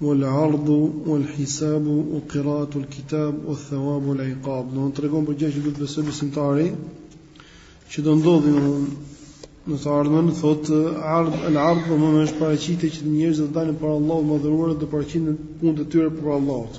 Wal ardhu wal hisabu wa qira'atu al kitab wa thawabu al iqab. Domethënë tregon për gjëra që do të besojë besimtari, që do ndodhi në në të ardhmen thot ardh el ardh domethënë është paraqitje që njerëzit të dalin para Allahut madhëruar të paraqiten punët e tyre para Allahut.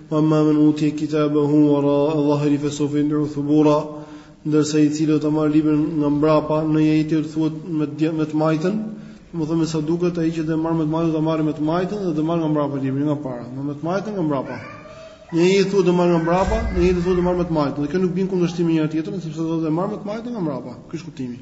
Amma men utiye kitabahu wara dhahrihi fa sawfa yad'u thubura ndërsa i cili do ta marr librin nga mbrapa në një ajet thuhet me djem me të majtën, domethënë siç duket ai që do marr me të majtën do ta marrë me të majtën dhe do marr nga mbrapa librin nga para, do me të majtën nga mbrapa. Në një ajet thuhet do marr nga mbrapa, në një ajet thuhet do marr me të majtën. Dhe kjo nuk bën kundërshtim me njëra tjetrën sepse do të marr me të majtën nga mbrapa. Ky është kuptimi.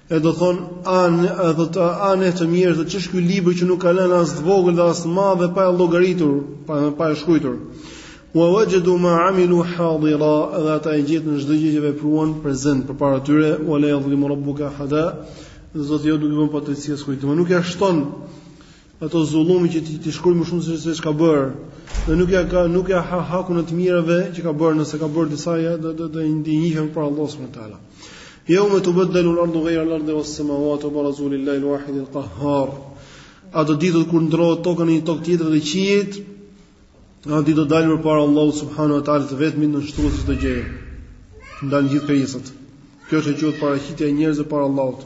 E do thonë ah ne të mjerët se ç'është ky libër që nuk ka lënë as të vogël dhe as të madhe pa e llogaritur, pa pa e shkruajtur. Wa wajadu ma amilu hadira, edhe ata e gjetën çdo gjë që vepruan prezent përpara tyre, wa la yadhlimu rabbuka ahada. Zoti jot nuk i bën padrejtësi askujt. Domethënë nuk ia shton ato zullume që t'i shkruajë më shumë se se çka bërë. Dhe nuk ja ka nuk ja ha hakun e të mirave që ka bërë, nëse ka bërë disa ja do do t'ia ndihë Allahu subhanahu wa taala. Yawma tubaddalu al ardu ghayra al ardi was samawat, wa barazu lillahi al wahid il kahar. Atë ditë kur ndrohet toka në një tokë tjetër dhe qiejt, atë ditë do dalin përpara Allahut subhanahu wa taala të vetmit nënshtrues të gjë. Ndaj gjithë krijesat. Kjo është e quajtur paraqitja e njerëzve para Allahut.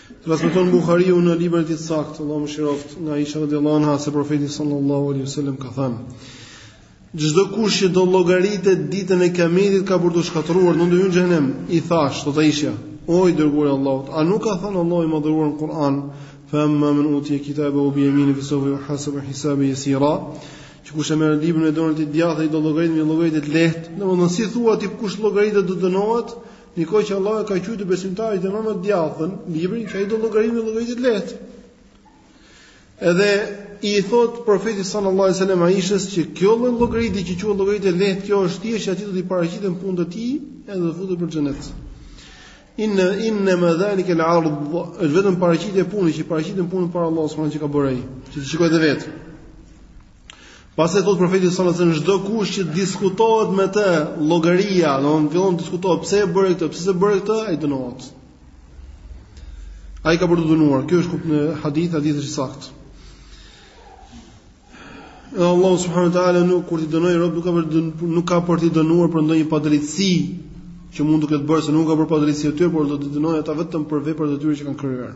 Transmeton Buhariu në librin e tij të saktë, Allahu mëshiroftë, nga Aisha radhiyallahu anha se profeti sallallahu alaihi wasallam ka thënë: Çdo kush që do llogaritet ditën e Kiametit ka për t'u shkatërruar domethënë do hyjë në xhehenem, i thashë, thot Aishja, o i dërguar i Allahut, a nuk ka thënë Allahu i madhëruar në Kur'an, fa amma man utiya kitabahu bi yamini fa sawfa yuhasabu hisaban yasira, që kush e merr librin me dorën e tij të djathtë ai do llogaritet me llogari të lehtë, domethënë si thua ti kush llogaritet do dënohet, Ndërkohë që Allahu e ka quajtur besimtarin që merr me të djathtën librin që ai do llogaritet me llogari të lehtë. Edhe i thot profeti sallallahu alajhi wasallam Aishës që kjo lloj llogarie që quhet llogari e lehtë, kjo është thjesht aty do të paraqiten punët e tij edhe do futet në xhenet. Inna innama zalika al-ard, vetëm paraqitje e punës që paraqiten punët para Allahut subhanahu që ka bërë ai, që të shikojë vetë. Pastaj thot profeti sallallahu alajhi wasallam çdo kush që diskutohet me të llogaria, domethënë fillon të diskutohet pse e bëre këtë, pse s'e bëre këtë, ai dënohet. Ai ka për t'u dënuar. Kjo është kuptimi i hadithit, hadithi është i saktë. Edhe Allah subhanahu wa taala nuk kur t'i dënojë robt nuk ka për të nuk ka për t'i dënuar për ndonjë padrejtësi që mund të ketë bërë se nuk ka për padrejtësi aty, por do t'i dënojë ata vetëm për veprat e tyre që kanë kryer.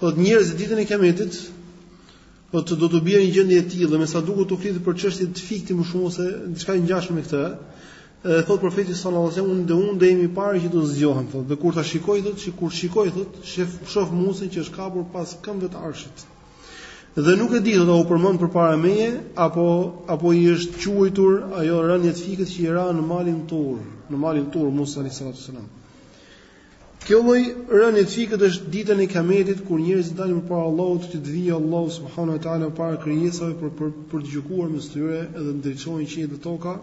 Thot njerëzit ditën e kiametit, po do t'u bjerë një gjendje e tillë, me sa duket u flitet për çështje të fikti më shumë se diçka e ngjashme me këtë. Edhe thot profeti sallallahu alajhi wasallam, unë do unë do jem i pari që do zgjohem, thot. Dhe kur ta shikoj thot, sikur shikoj thot, shef shof Musën që është kapur pas këmbëve të Arshit. Dhe nuk e di thot, u përmend përpara meje apo apo i është quajtur ajo rënie të fikët që i ra në malin Tur, në malin Tur Musa sallallahu alajhi wasallam. Kjo lloj rënie të fikët është ditën e Kiametit kur njerëzit dalin përpara Allahut që të vijë Allahu subhanahu wa taala para krijesave për për, për të gjykuar mes tyre dhe ndriçojnë qiejt dhe toka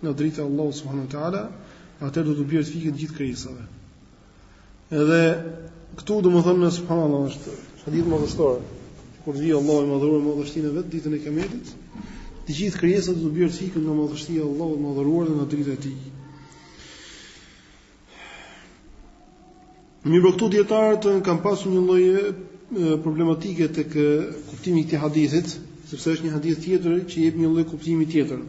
nga drita e Allahut subhanahu wa taala, atëherë do t'u bjerë të fikët gjithë krijesave. Edhe këtu domethënë subhanallah është hadith madhështor. Kur të vijë Allahu i madhëruar me madhështinë e vet ditën e Kiametit, të gjithë krijesat do t'u bjerë të fikët nga madhështia e Allahut të madhëruar dhe nga drita e tij. Mirëpo këtu djetarët kanë pasur një lloj problematike tek kuptimi i këtij hadithit, sepse është një hadith tjetër që jep një lloj kuptimi tjetër.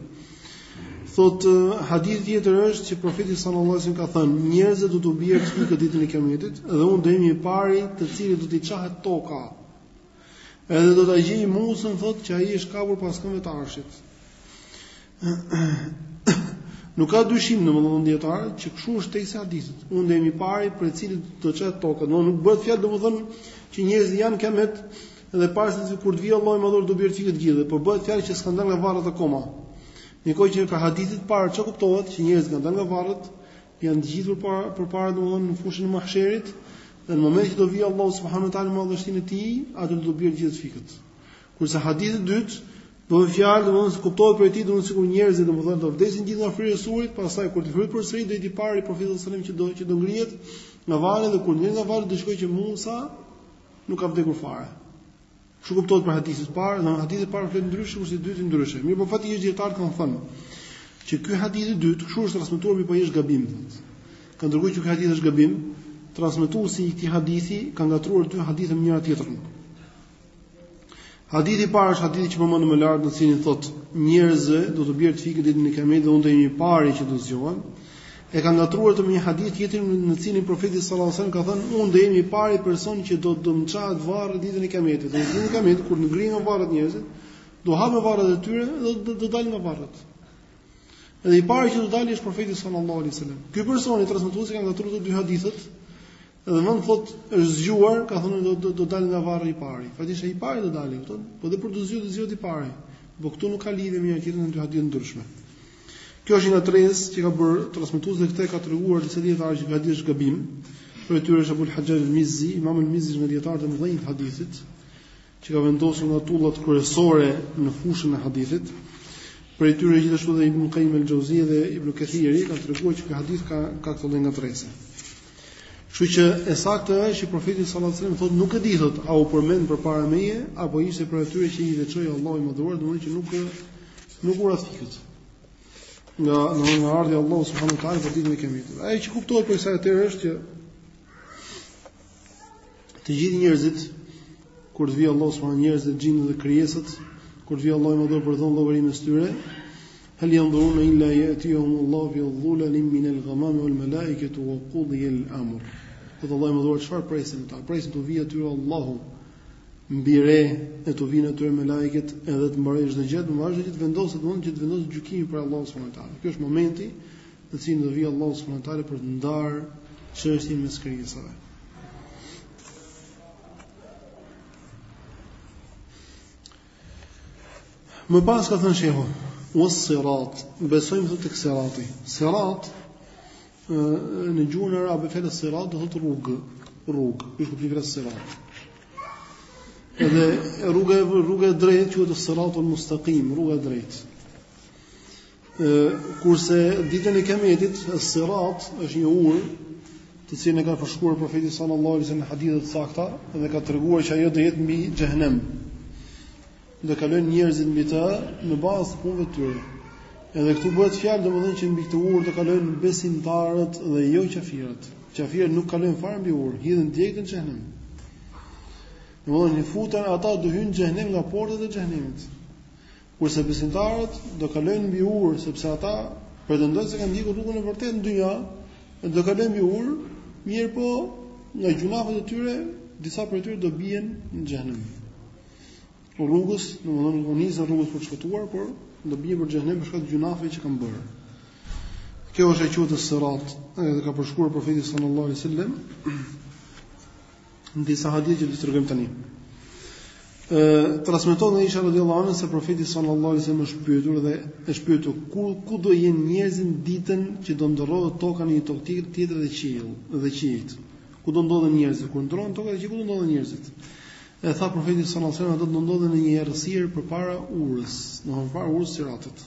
Thot hadithi tjetër është që profeti sallallahu alajhi wasallam ka thënë, njerëzit do t'u bjerë të fikët ditën e kiametit dhe unë do jem i pari të cilit do t'i çahet toka. Edhe do ta gjej Musën thot që ai është kapur pas këmbëve të arshit. Nuk ka dyshim përmendin djetarët që kështu është teksti i hadithit. Unë do jem i pari për të cilin do të çahet toka. Pra nuk bëhet fjalë domethënë që njerëzit janë në këmbë dhe pastaj kur të vijë Allahu i madhëruar do bjerë të fikët gjithë. Por bëhet fjalë që s'kanë dalë nga varret akoma. Ndërkohë që prej hadithit të parë çka kuptohet që njerëzit kanë dalë nga varret janë të gjithë përpara domethënë në fushën e mahsherit dhe në momentin që do vijë Allahu subhanahu teala me madhështinë e tij, atëherë do bjerë gjithë fikët. Kurse hadithi i dytë, bëhet fjalë, domethënë kuptohet prej tij, domethënë sikur njerëzit, domethënë, do vdesin gjithë nga fryrja e surit, pastaj kur të fryhet përsëri do jetë i pari profeti sallallahu alajhi wasallam që do që do ngrihet nga varret dhe kur ngrihet nga varret do të shikojë që Musa nuk ka vdekur fare. Kështu kuptohet për hadithin e parë, në hadithin e parë flet ndryshe, kurse i dyti ndryshe. Mirëpo fakti është dijetarët kanë thënë që ky hadith i dytë, kështu është transmetuar mirëpo është gabim. Kanë gjykuar që ky hadith është gabim, transmetuesi i këtij hadithi ka ngatruar dy hadithe me njëra tjetrën. Hadithi i parë është hadithi që përmendëm më lart në cilin thot njerëzve do t'u bjerë të fikët ditën e Kiametit dhe unë do jem i pari që do zgjohem. E ka ngatruar këtë me një hadith tjetër në cilin profeti sallallahu alajhi wasallam ka thënë unë do jem i pari person që do të më çahet varri ditën e Kiametit. Dhe ditën e Kiametit kur të ngrihen nga varret njerëzit, do hapen varret e tyre dhe do të dalin nga varret. Dhe i pari që do të dalë është profeti sallallahu alajhi wasallam. Ky person, transmetuesi ka ngatruar të dy hadithet Edhe në vend thot është zgjuar, ka thënë do do, do dalë nga varri i pari. Faktikisht ai i pari do dalë, kupton? Po dhe për të zgjuar të zgjohet i pari. Po këtu nuk ka lidhje me njëri-tjetrin, dy hadithe të ndryshme. Kjo është një ngatërresë që ka bërë transmetuesi dhe këtë kanë treguar disa dietarë që hadithi është gabim. Prej tyre është Abul Hajjaj al-Mizzi, Imam al-Mizzi nga dijetarët e mëdhenj të hadithit. që ka vendosur nga tullat kryesore në fushën e hadithit. Prej tyre gjithashtu dhe Ibn Qayyim al-Jauzi dhe Ibn Kathiri kanë treguar që ky hadith ka ka këto ngatërresa. Kështu që e sakta është që profeti sallallahu alajhi wasallam thotë nuk e di thotë a u përmend përpara meje apo ishte prej atyre që i veçoi Allahu i madhëruar, domethënë që nuk nuk u alivanosën. Nga në nga ardhja e Allahut subhanahu wa taala për ditën e kiametit. Ajo që kuptohet prej kësaj atëherë është që Të gjithë njerëzit kur të vijë Allahu subhanahu njerëzit, xhinët dhe krijesat, kur të vijë Allahu i madhëruar për t'dhënë llogarin e tyre, hal yandurun illa yatihum Allahu fi dhulalin min al-ghamam wal malaikatu wa qudi al-amr. Thotë Allahu i madhëruar çfarë presin ata, presin të vijë atyre Allahu mbi re e të vijë atyre melaiket edhe të mbarojë çdo gjë, të vazhdojë të vendoset mund që të vendosë gjykimi prej Allahut subhanahu taala. Ky është momenti në të cilin do vijë Allahu subhanahu wa taala për të ndarë çështjen mes krijesave. Më pas ka thënë shehu, "Was sirat, besojmë dhe tek sirati. Sirat në gjuhën arabe fjala sirat do thotë rrugë, rrugë, është kuptimi i fjalës sirat. Edhe rruga rruga e drejtë quhet siratul mustaqim, rruga e drejtë. kurse ditën e Kiametit, Sirat është një urë të cilën e ka përshkruar profeti sallallahu alajhi wasallam në hadithe të sakta dhe ka treguar që ajo do jetë mbi xhehenem. Do kalojnë njerëzit mbi të në bazë të punëve të tyre. Edhe këtu bëhet fjalë domethënë që mbi këtë urë do kalojnë besimtarët dhe jo qafirët. Qafirët nuk kalojnë fare mbi urë, hidhen direkt në xhehenem. Domethënë futen ata do hyjnë në xhehenem nga portat e xhehenemit. Kurse besimtarët do kalojnë mbi urë, sepse ata pretendojnë se kanë ndjekur rrugën e vërtetë në dynja, dhe do kalojnë mbi urë, mirëpo nga gjunafet e tyre disa prej tyre do bien në xhenem. Rrugës, domethënë nisen rrugës për të shpëtuar, por do bien në xhenem për shkak të gjunafeve që kanë bërë. Kjo është e quajtura sirat, edhe e ka përshkruar profeti sallallahu alajhi wasallam. në disa hadithe që do të tregojmë tani. Ë transmeton Aisha radhiyallahu anha se profeti sallallahu alaihi wasallam është pyetur dhe është pyetur ku ku do jenë njerëzit ditën që do ndërrohet toka në një tokë tjetër dhe qiell dhe qiejt. Ku do ndodhen njerëzit kur ndërrohen toka dhe qiejt ku do ndodhen njerëzit? E tha profeti sallallahu alaihi wasallam do të ndodhen në një errësirë përpara urës, domthonë para urës së siratit.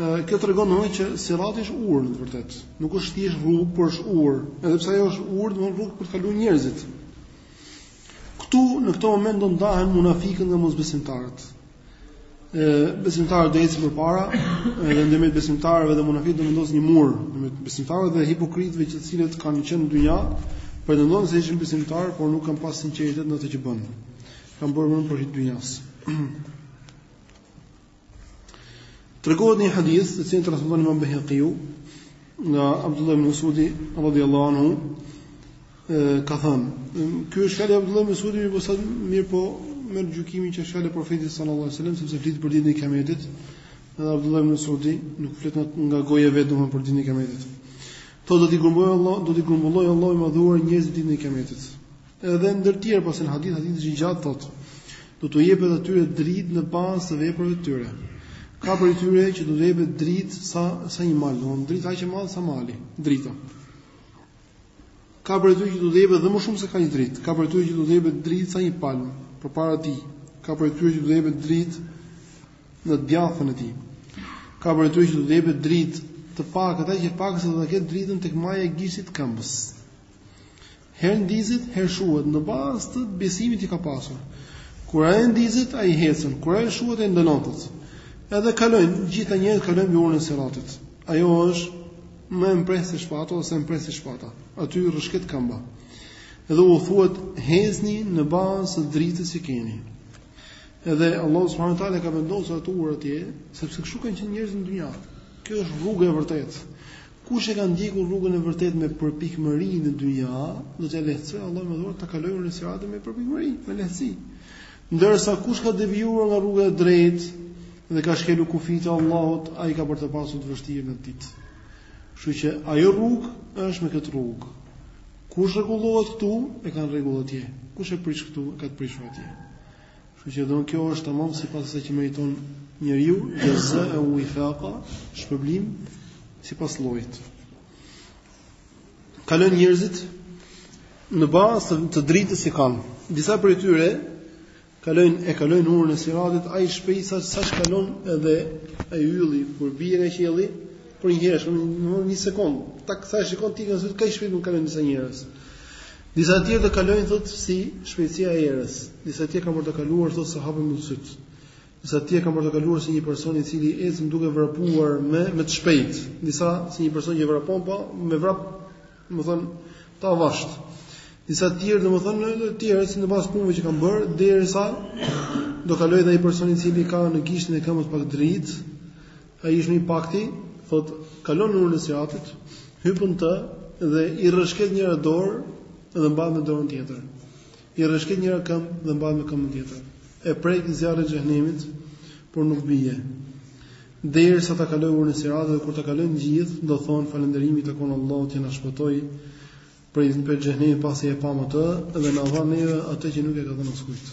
Kjo tregon domethënë që sirati është urë në të vërtetë. Nuk është thjesht rrugë, por është urë. Edhe pse ajo është urë, domethënë rrugë për të kalu njerëzit. Këtu, në këtë moment, do ndahen munafikët nga mos besimtarët. E, besimtarët do ecin përpara, edhe ndërmjet besimtarëve dhe munafikët do vendosë një mur, ndërmjet besimtarët dhe hipokritëve që të cilët kanë qenë në dynja, pretendonin se ishin besimtarë, por nuk kanë pas sinqeritet në atë që bënë. Kanë bërë vetëm për hir të dynjasë. Tregohet një hadith, të cilin transmeton Imam Bejhakiu nga Abdullah ibn Mas'udi radhiyallahu anhu, ka thënë, ky është fjalë e Abdullah ibn Mas'udi, mirëpo sa, mirëpo merr gjykimin që është fjalë e profetit sallallahu alaihi wasallam, sepse flet për ditën e Kiametit, edhe Abdullah ibn Mas'udi nuk flet nga goja e vet domethënë për ditën e Kiametit. Thotë do t'i grumbullojë Allah, do t'i grumbullojë Allahu i madhëruar njerëzit ditën e Kiametit. Edhe ndër të tjerë pas në hadith, hadith i gjatë thotë do t'u jepet atyre dritë në bazë të veprave të tyre. Ka prej tyre që do të jepet dritë sa sa një mal, domethënë dritë aq e madhe sa mali, drita. Ka prej tyre që do të jepet dhe më shumë se kaq dritë. Ka prej tyre që do të jepet dritë sa një palmë përpara tij. Ka prej tyre që do të jepet dritë në djathtën e tij. Ka prej tyre që do të jepet dritë të pakët, aq e pakët sa do të ketë dritën tek maja e gishtit të këmbës. Herë ndizet, herë shuhet në bazë të besimit që ka pasur. Kur ai ndizet, ai hecën, kur ai shuhet ai ndalon. Edhe kalojnë, gjithë njerëzit kalojnë mbi urën e Siratit. Ajo është më e mprehtë se shpata ose e mprehtë se shpata. Aty rrëshket këmba. Edhe u thuhet hecni në bazë të dritës që keni. Edhe Allah subhanahu wa taala ka vendosur atë urë atje, sepse kështu kanë qenë njerëzit në dynja. Kjo është rruga e vërtetë. Kush e ka ndjekur rrugën e vërtetë me përpikmëri në dynja, do t'ia lehtësojë Allahu i madhëruar ta kalojë urën e siratit me përpikmëri, me lehtësi. Ndërsa kush ka devijuar nga rruga e drejtë dhe ka shkelur kufijtë e Allahut, ai ka për ta pasur të vështirë në atë ditë. Kështu që ajo rrugë është me këtë rrugë. Kush rregullohet këtu, e ka në rregull atje. Kush e prish këtu, e ka të prishur atje. Kështu që don kjo është tamam sipas asaj që meriton njeriu, xhezaen uifaka, shpërblim sipas llojit. Kalojnë njerëzit në bazë të dritës që kanë. Disa prej tyre kalojnë e kalojnë urën e siratit, aq shpejt sa, siç kalon edhe ai ylli kur bie nga qielli, përnjëherësh në një sekondë, tak sa e shikon ti nga zot kaq shpejt do kalojnë disa njerëz. Disa të tjerë do kalojnë thotë si shpejtësia e erës. Disa të tjerë kanë për të kaluar thotë sa hap e mbyll sytë. Disa të tjerë kanë për të kaluar si një person i cili ecën duke vrapuar me me të shpejt. Disa si një person që vrapon po, me vrap, domethënë, të avashtë. Disa të tjerë domethënë të tjerë si në bazë punëve që kanë bërë derisa do kalojë ai person i cili ka në gishtin e këmbës pak dritë, Ai është më i pakti, thotë, kalon në urën e siratit, hipën në të dhe i rrëshket njëra dorë dhe mbahet me dorën tjetër. I rrëshket njëra këmbë dhe mbahet me këmbën tjetër. E prek zjarri i xhenemit, por nuk bie. Derisa ta kalojë urën e siratit dhe kur ta kalojnë të gjithë, do thonë falënderimi i takon Allahut që na shpëtoi prej zjarrit të xhenemit pasi e pamë atë dhe na dha neve atë që nuk ia ka dhënë askujt.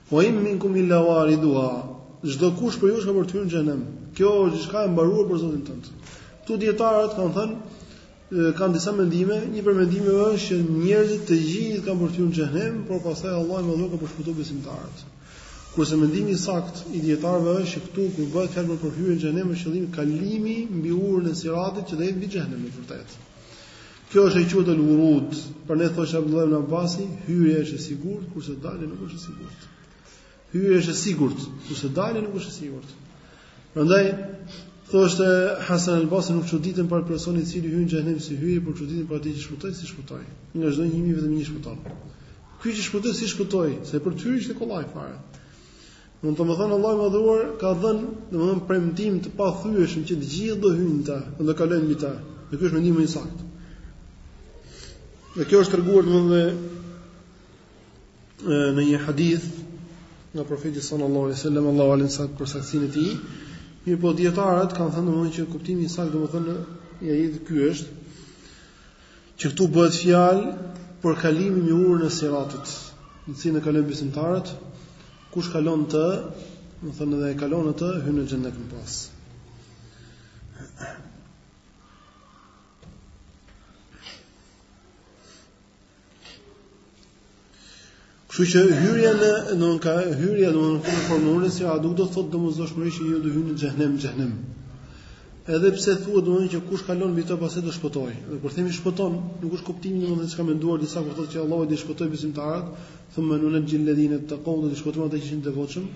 Wa in minkum illa wariduha. Çdokush prej jush ka për të hyrë në xhenem. Kjo është diçka e mbaruar për Zotin tënd. Këtu dietarët kanë thënë kanë disa mendime, një prej mendimeve është që njerëzit të gjithë kanë për të hyrë në xhenem, por pastaj Allahu i madhëruar ka për t'i shpëtuar besimtarët. Kurse mendimi i saktë i dietarëve është që këtu kur bëhet fjalë për hyrjen në xhenem është qëllimi kalimi mbi urën e Siratit që do jetë mbi xhenem në vërtetë. Kjo është e quajtur al-wurud, prandaj thoshte Abdullah ibn Abbasi, hyrja është e sigurt, kurse dalja nuk është e sigurt. Hyrja është e sigurt, kurse dalja nuk është e sigurt. Prandaj thoshte Hasan al-Basri nuk çuditem për personin i cili hyn në xhenem si hyri, por çuditem për atë që shpëtoi si shpëtoi. Nga çdo një mijë vetëm një shpëton. Ky që shpëtoi si shpëtoi, se për të hyrë është kollaj fare. Domethënë Allahu i madhëruar ka dhënë domethënë premtim të pathyeshëm që të gjithë do hyjnë në të dhe do kalojnë mbi të dhe ky është mendimi më i saktë dhe kjo është treguar domethënë në një hadith nga profeti sallallahu alaihi wasallam Allahu alem sa për saktësinë e tij mirëpo dietarët kanë thënë domethënë që kuptimi i saktë domethënë i ajetit ky është Që këtu bëhet fjalë për kalimin në urën e Siratit, të cilën e kalojnë besimtarët, kush kalon në të, domethënë edhe e kalon atë, hyn në xhennet më pas. Kështu që hyrja në në ka hyrja në në fund formulës se a do të thotë domosdoshmërisht që ju do hyni në xhenem, xhenem. Edhe pse thua domosdoshmë që kush kalon mbi të pastaj do shpëtojë. Dhe kur themi shpëton, nuk është kuptimi domosdoshmë se siç kanë menduar disa kur thotë se Allahu do shpëtojë besimtarët, thumma nunajjil ladina taqaw do shpëtojnë ata që janë të devotshëm.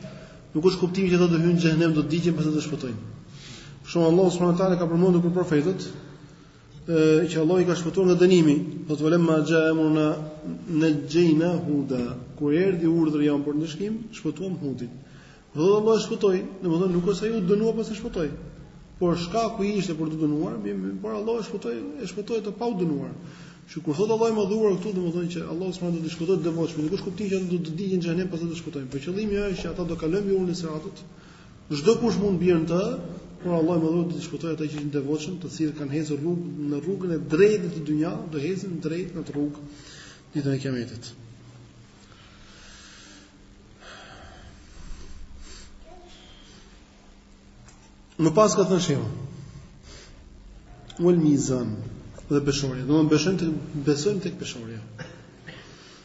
Nuk është kuptimi që ata do hyjnë në xhenem, do digjen pastaj do shpëtojnë. Për shembull Allahu subhanahu wa taala ka përmendur për profetët, që Allahu i ka shpëtuar nga dënimi. Thotë ue lemma xhae emruna nexhejna Huda. Kur erdhi urdhri jonë për ndëshkim, shpëtuam Hudin. Dhe Allahu e shpëtoi, domethënë nuk është se ai u dënua pastaj e shpëtoi. Por shkaku ishte për të dënuar, mirëpo Allahu e shpëtoi, e shpëtoi atë pa u dënuar. Që kur thotë Allahu i madhëruar këtu, domethënë që Allahu do t'i shpëtojë të devotshmit, nuk është kuptimi që ata do të digjen në xhenem pastaj të shpëtojnë. Por qëllimi është që ata do kalojnë mbi urën e Siratit, Çdokush mund bjerë në të, por Allahu i madhëruar do t'i shpëtojë ata që ishin të devotshëm, të cilët kanë ecur rrugë në rrugën e drejtë te dynjaja, do ecin drejt në rrugë ditën e kiametit. Më pas ka thënë shehu. Uel mizan dhe peshorja. Do të besojmë të besojmë tek peshorja.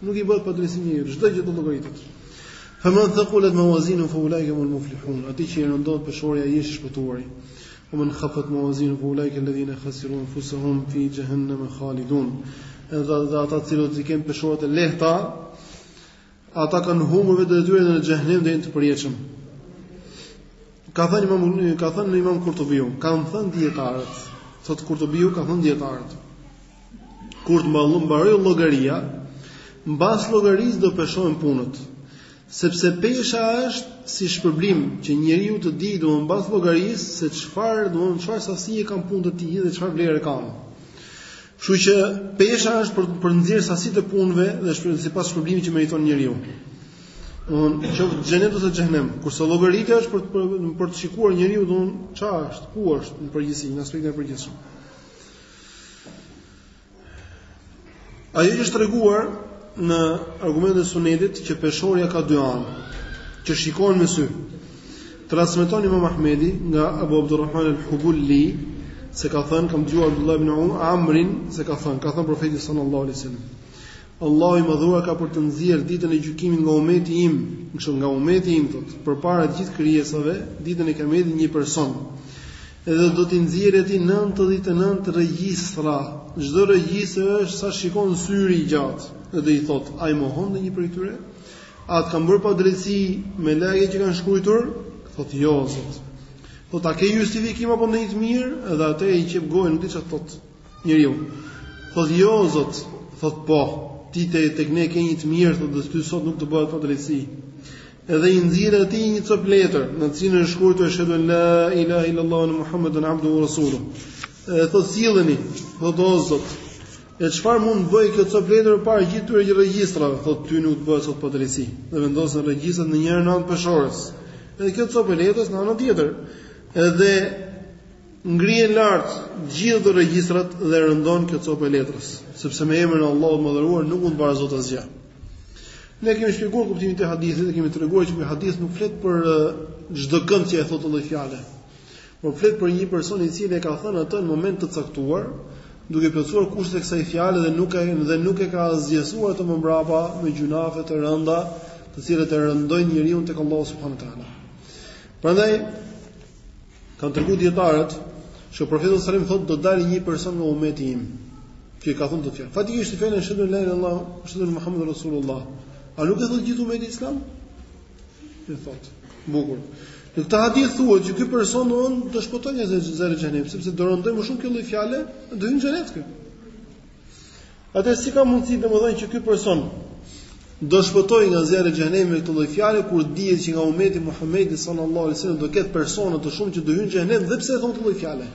Nuk i bëhet padrejtësi njeriut, çdo gjë do llogaritet. Fa man thaqulat mawazinu fa ulaika humul muflihun. Atij që i rëndon peshorja ai është i shpëtuari. Wa man khafat mawazinu fa ulaika alladhina khasiru anfusahum fi jahannama khalidun. Edhe dhe ata të cilët i kanë peshorat e lehta, ata kanë humbur veten e tyre në xhenem dhe janë të përjetshëm. Ka thënë Imam ka thënë Imam Kurtubiu, kanë thënë dietarët, thotë Kurtubiu ka thënë dietarët. Kur të mballo mbarojë llogaria, mbas llogarisë do peshohen punët. Sepse pesha është si shpërblim që njeriu të dijë domethënë mbas llogarisë se çfarë domethënë çfarë sasie kanë punët e tij dhe çfarë vlerë kanë. Kështu që pesha është për për nxjerrë sasinë e punëve dhe shpër, sipas shpërblimit që meriton njeriu. Domethënë qoftë xhenet ose xhenem, kurse llogaritja është për për, për të shikuar njeriu domethënë çfarë është, ku është në përgjithësi, në aspektin e përgjithshëm. Ajo që është treguar në argumentet e Sunetit që peshorja ka dy anë, që shikohen me sy. Transmeton Imam Ahmedi nga Abu Abdurrahman al-Hubulli se ka thënë kam dëgjuar Abdullah ibn Amrin se ka thënë, ka thënë profeti sallallahu alaihi wasallam. Allahu i madhëruar ka për të nxjerrë ditën e gjykimit nga ummeti im, kështu nga ummeti im thot, përpara të gjithë krijesave, ditën e Kiametit një person Edhe do t'i nxjerrë atij nëntëdhjetë e nëntë regjistra. Çdo regjistër është sa shikon syri i gjatë. Dhe do i thotë, a i mohon ndonjë prej tyre? A të kanë bërë padrejtësi melaiket që kanë shkruar? Thotë, jo, o Zot. Thotë, a ke justifikim apo ndonjë të mirë? Edhe atë i qep gojën, nuk di çfarë thotë. Njeriu. Thotë, jo, o Zot. Thotë, po. Ti te tek ne ke një të mirë, thotë, dhe ty sot nuk të bëhet padrejtësi. Edhe i nxirret atij një copë letër, në të cilën është shkruar ashhadu la ilaha illallah wa muhammedun abduhu wa rasuluh. Edhe thotë silleni, thotë o Zot, E çfarë mund të bëjë kjo copë letër para gjithë këtyre regjistrave, thotë ty nuk të bëhet sot padrejtësi. Dhe vendosen regjistrat në njërin anë të peshores. Edhe kjo copë letër në anën tjetër. Edhe ngrihen lart gjithë ata regjistrat dhe rëndon kjo copë letër, sepse me emrin e Allahut të madhëruar nuk mund të barazohet asgjë. Ne kemi shpjeguar kuptimin e hadithit dhe kemi treguar që ky hadith nuk flet për çdo kënd që e thotë këtë lloj fjale. Por flet për një person i cili e ka thënë atë në moment të caktuar, duke plotësuar kushtet e kësaj fjale dhe nuk e dhe nuk e ka asgjësuar atë më mbrapa me gjynafe të rënda, të cilat e rëndojnë njeriun tek Allahu subhanahu wa taala. Prandaj Kanë treguar dietarët që profeti sallallahu alajhi wasallam thotë do dalë një person nga ummeti im, që ka thënë këtë fjalë. Faktikisht fjalën eshhedu en la ilahe illallah, eshhedu enne Muhammeden Rasulullah. A nuk e thotë gjithë ummeti islam? E thotë. Bukur. Në këtë hadith thuhet që ky person do të shpëtojë nga zjarri i xhenemit, sepse do rëndojë më shumë kjo lloj fjale, do hyjë në xhenet ky. Atëherë si ka mundësi domethënë që ky person do shpëtojë nga zjarri i xhenemit me këtë lloj fjale kur dihet që nga ummeti i Muhamedit sallallahu alaihi wasallam do ketë persona të shumtë që do hyjnë në xhenem dhe pse e thonë këtë lloj fjale.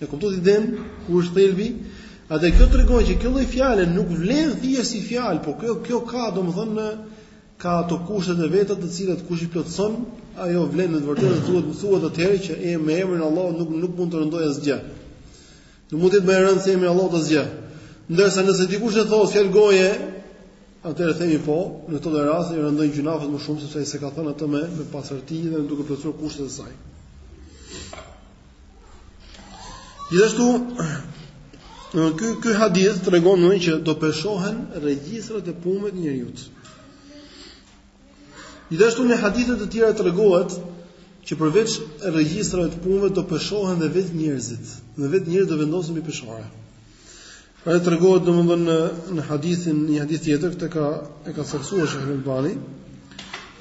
E kuptoni dmth ku është thelbi? Atëherë kjo tregon që kjo lloj fjale nuk vlen thjesht si fjalë, por kjo kjo ka domethënë në ka ato kushtet e veta të cilat kush i plotëson, ajo vlen në të vërtetë thuhet thuhet atëherë që e me emrin e Allahut nuk nuk mund të rëndojë asgjë. Nuk mund të jetë më e rëndë se emri i Allahut asgjë. Ndërsa nëse dikush e thotë si fjalë goje, atëherë themi po, në këto lloj raste i rëndojnë gjynafet më shumë sepse ai s'e ka thënë atë me me pastërti dhe duke plotësuar kushtet e saj. Gjithashtu ky ky hadith tregon më që do peshohen regjistrat e punëve të njeriut. Gjithashtu në hadithe të tjera tregohet që përveç regjistrave të punëve do peshohen dhe vetë njerëzit, dhe vetë njerëzit do vendosen mbi peshore. Pra e tregohet domethënë në në hadithin, një hadith tjetër këtë ka e ka saktësuar Sheikh Al-Albani.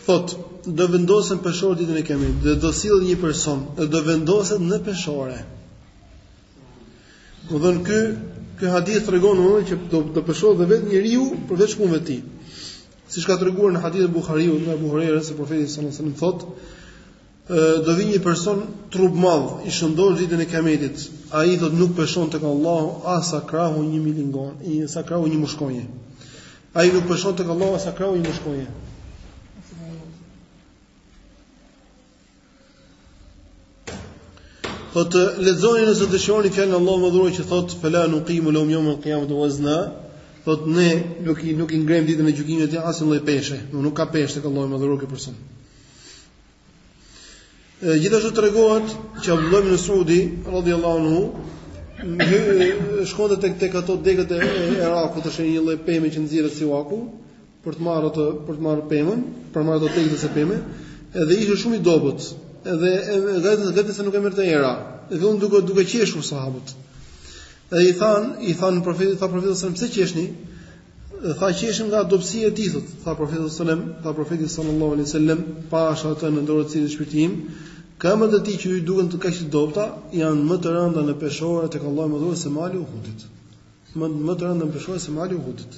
Thot, do vendosen peshoret ditën e Kiametit, dhe do sillet një person, dhe do vendoset në peshore. Domethënë ky ky hadith tregon domethënë që do të peshohet dhe vetë njeriu përveç punëve të tij. Siç ka treguar në hadithin e Buhariut nga Abu Huraira se profeti sallallahu alajhi wasallam thotë, do vijë një person trup madh i shëndoshë ditën e Kiametit. Ai thotë nuk peshon tek Allahu as sa krahu i një milingone, sa krahu i një mushkonje. Ai nuk peshon tek Allahu as sa krahu i një mushkonje. Po të lexoni nëse dëshironi fjalën e Allahut madhëruar që thotë fela nuqimu lum yawm al-qiyamah wazna, thotë ne nuk i nuk i ngremë ditën e gjykimit asnjë lloj peshe, do nuk ka peshë tek Allahu madhëruar këtë person. E gjithashtu tregohet që Abdullah ibn Mesudi radhiyallahu anhu shkonte tek tek ato degët e erakut, është një lloj peme që nxirret sivaku, për të marrë atë, për të marrë pemën, për të marrë ato degët e pemës, edhe ishte shumë i dobët. Edhe vetë vetë sa nuk e merrte era. Dhe ishin duke duke qeshur sahabët. Edhe i thanë, i thanë profetit, tha profeti sallallahu alajhi wasallam, pse qeshni? Dhe tha qeshim nga dobësia e tij, tha profeti sallallahu alajhi wasallam, tha profeti sallallahu alajhi wasallam, pasha atë në dorë të cilit shpirti im, Këmbët e tij që ju duken kaq të dobta janë më të rënda në peshore tek Allahu madhëruar se mali i Uhudit. Më më të rënda në peshore se mali i Uhudit.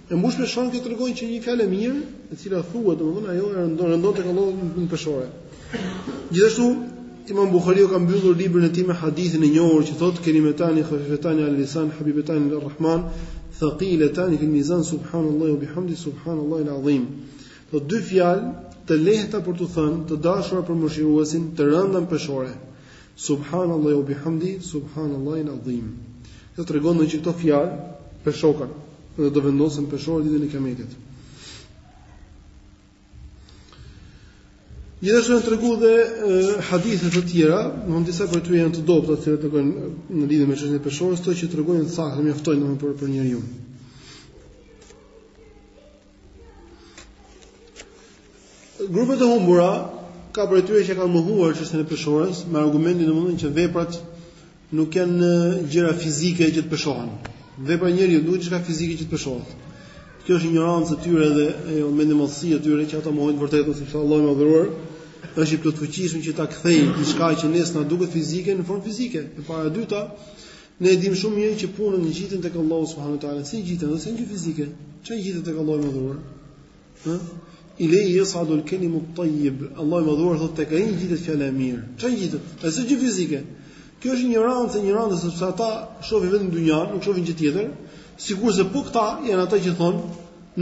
E mbush peshoren që tregon që një fjalë e mirë, e cila thuhet, domethënë ajo e rëndon, rëndon tek Allahu në peshore. Gjithashtu Imam Buhariu ka mbyllur librin e tij me hadithin e njohur që thotë kelimetani khafifetani alal lisan habibetani ilar rahman thaqiletani fil mizan subhanallahi wa bihamdihi subhanallahi al azim. Do dy fjalë të lehta për t'u thënë, të dashura për mëshiruesin, të rënda në peshore. Subhanallah wa bihamdihi, subhanallahil adhim. Kjo tregon që këto fjalë peshohen, dhe do vendosen peshore ditën e kiametit. Gjithashtu janë tregu dhe hadithe të tjera, disa prej tyre janë të dobta të cilat tregojnë në lidhje me çështjen e peshores, ato që tregojnë saktë mjaftojnë domethënë për njeriu. Grupet e humbura ka prej tyre që kanë mohuar çështjen e peshores me argumentin domethënë që veprat nuk janë gjëra fizike që të peshohen. Vepra e njeriu nuk është diçka fizike që të peshohet. Kjo është injorancë e tyre dhe ajo mendjemadhësi e tyre që ata mohojnë të vërtetën sepse Allahu i madhëruar është i plotfuqishëm që ta kthejë diçka që neve s'na duket fizike në formë fizike. E para e dyta, Ne e dimë shumë mirë që punët ngjiten tek Allahu subhanahu wa taala, si ngjiten, nëse s'është fizike, çka ngjitet tek Allahu i madhuar? Hë? Ilejhi yasadu al-kalimu at-tayyib. Allahu i madhëruar thotë tek ai ngjitet fjala e mirë. Çka ngjitet? S'është si gjë fizike. Kjo është injorancë, injorancë sepse ata shohin vetëm dynjan, nuk shohin gjë tjetër. Sigurisht po këta janë ata që thonë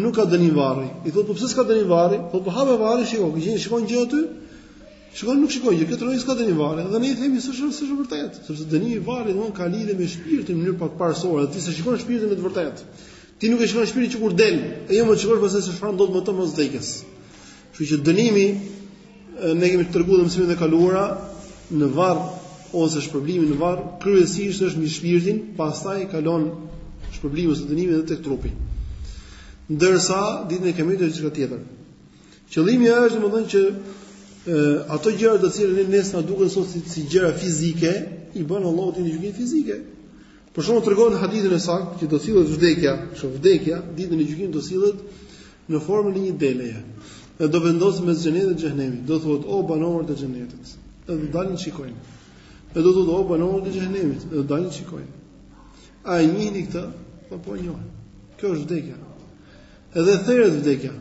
nuk ka dënim varri. I thotë po pse s'ka dënim varri? Po po hape varrin, shiko gjë, shikon gjë aty. Shikon nuk shikon gjë atëherë s'ka dënim varri dhe ne i themi s'është s'është vërtet, sepse dënimi i varrit domthon ka lidhje me shpirtin në mënyrë parësore, ti s'e shikon shpirtin në të vërtetë. Ti nuk e shikon shpirtin që kur del, e jo më të shikosh pastaj se çfarë ndodh me të mbas vdekjes. Kështu që dënimi ne kemi treguar në mësimet e kaluara në varr ose shpërblimi në varr kryesisht është mbi shpirtin, pastaj kalon shpërblimi ose dënimi edhe tek trupi. Ndërsa ditën e kiametit është diçka tjetër. Qëllimi është domethënë që e, ato gjëra të cilat neve s'na duken sot si, si gjëra fizike, i bën Allahu si gjëra fizike. Për shembull tregon hadithi i saktë që do sillet vdekja, kështu vdekja ditën e gjykimit do sillet në formën e një deleje. Dhe do vendoset mes xhenetit dhe xhehenemit. Do thotë o banorët e xhenetit, dhe do dalin shikojnë. Dhe do thotë o banorët e xhehenemit, dhe do dalin shikojnë. A e njihni këtë? Po e njohim. Kjo është vdekja. Edhe theret vdekja.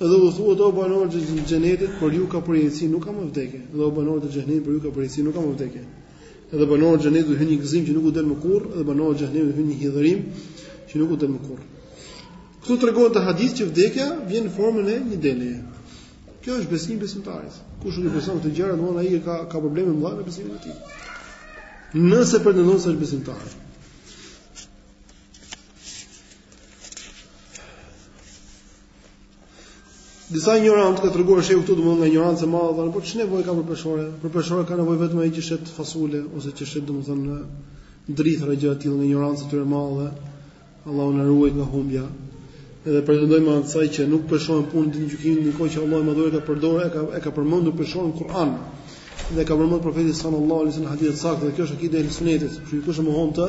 Edhe u thuhet o banorët e xhenetit, për ju ka përjetësi, nuk ka më vdekje. Edhe o banorët e xhehenemit, për ju ka përjetësi, nuk ka më vdekje. Edhe banorët e xhenetit u hyn një gëzim që nuk u del më kurrë, edhe banorët e xhehenemit u hyn një hidhërim që nuk u del më kurrë. Këtu tregon ky hadith që vdekja vjen në formën e një deleje. Kjo është besim i besimtarit. Kush nuk beson këto gjëra, domthonë ai ka ka probleme të mëdha me besimin e tij. Nëse pretendon se është besimtar. Disa injorantë ka treguar shehu këtu domethënë nga injorancë e madhe, thonë po ç'nevojë ka për peshore? Për peshore ka nevojë vetëm ai që shet fasule ose që shet domethënë drithëra gjëra të tilla nga injoranca e tyre e madhe. Allahu na ruajt nga humbja. Edhe pretendojnë me anë kësaj që nuk peshohen punët ditën e gjykimit, ndërkohë që Allahu i madhëruar ka përdorur e ka e ka përmendur peshoren në Kur'an. Dhe ka përmendur profeti sallallahu alaihi wasallam në hadith të saktë, kjo është akide e sunetit. Kush e mohon të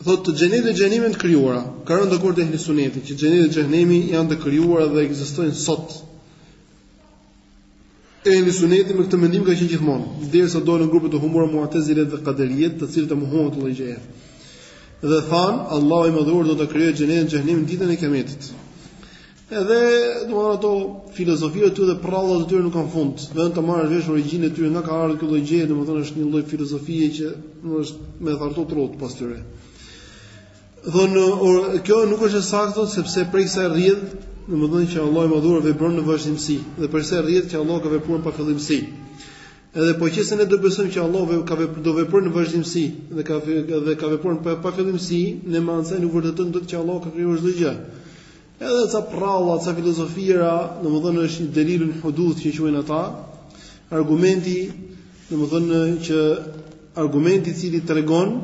Thotë xheneti dhe xhehenemi janë të krijuara. Ka rënë dakord ehli suneti që xheneti dhe xhehenemi janë të krijuara dhe ekzistojnë sot. Ehli suneti me këtë mendim ka qenë gjithmonë, derisa dolën grupet e humbura Mu'tazilet dhe Kaderijet, të cilët e mohuan këtë lloj gjëje. Dhe thanë, Allahu i Madhëruar do ta krijojë xhenetin dhe xhehenemin ditën e Kiametit. Edhe domethënë ato filozofia e tyre dhe prallat e tyre nuk kanë fund. Vetëm të marrësh vesh origjinën e tyre, nga ka ardhur kjo lloj gjëje, domethënë është një lloj filozofie që nuk është me thartu trut pas tyre. Thonë kjo nuk është e saktë sepse prej kësaj rrjedh, domethënë që Allahu i madhëruar vepron në vazhdimsi dhe prej kësaj rrjedh që Allahu ka vepruar pa fillimsi. Edhe po qe se ne do besojmë që Allahu ka vepruar do vepron në vazhdimsi dhe ka dhe ka vepruar pa fillimsi, ne me anë të kësaj nuk vërtetojmë dot që Allahu ka krijuar çdo gjë. Edhe ca prralla, ca filozofira, domethënë është një delilul huduth që e quajnë ata, argumenti, domethënë që argumenti i cili tregon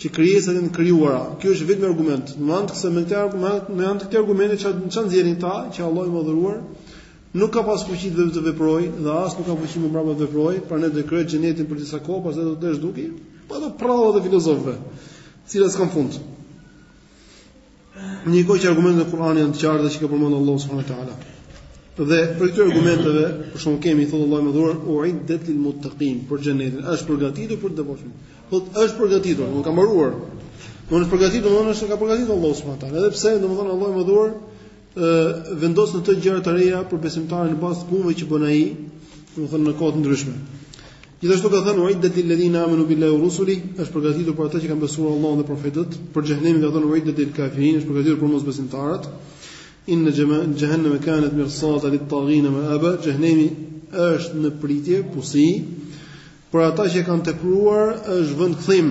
që krijesat janë krijuara. Ky është vetëm argument. Me anë të kësaj me këtë argument, me anë të këtij argumenti çfarë nxjerrin ata, që Allahu i madhëruar nuk ka pas fuqi vetë të veproj dhe as nuk ka fuqi mbrapa të veproj, prandaj do të krijojë xhenetin për disa kohë, pastaj do ta zhduki, pra prralla të filozofëve, të cilat s'kanë fund. Në një kohë që argumentet e Kur'anit janë të qarta që ka përmendur Allahu subhanahu wa taala. Dhe prej këtyre argumenteve, për shembull kemi thotë Allahu i madhëruar uiddat lil muttaqin për xhenetin, është përgatitur për të devotshmit. Po është përgatitur, muhabeti ka mbaruar. Është përgatitur, domethënë e ka përgatitur Allahu subhanahu wa taala. Edhe pse domethënë Allahu i madhëruar ë vendos në të gjëra të reja për besimtarin në bazë të punëve që bën ai, domethënë në kohë të ndryshme. Gjithashtu ka thënë u'iddat lilladhina amanu billahi wa rusulihi, është përgatitur për ata që kanë besuar Allahun dhe profetët, për xhenemin ka thënë u'iddat lil-kafirin, është përgatitur për mosbesimtarët. Inna jahannama kanat mirsada lit-taghina ma'aba, xhenemi është në pritje, pusi, për ata që kanë tepruar është vend kthim.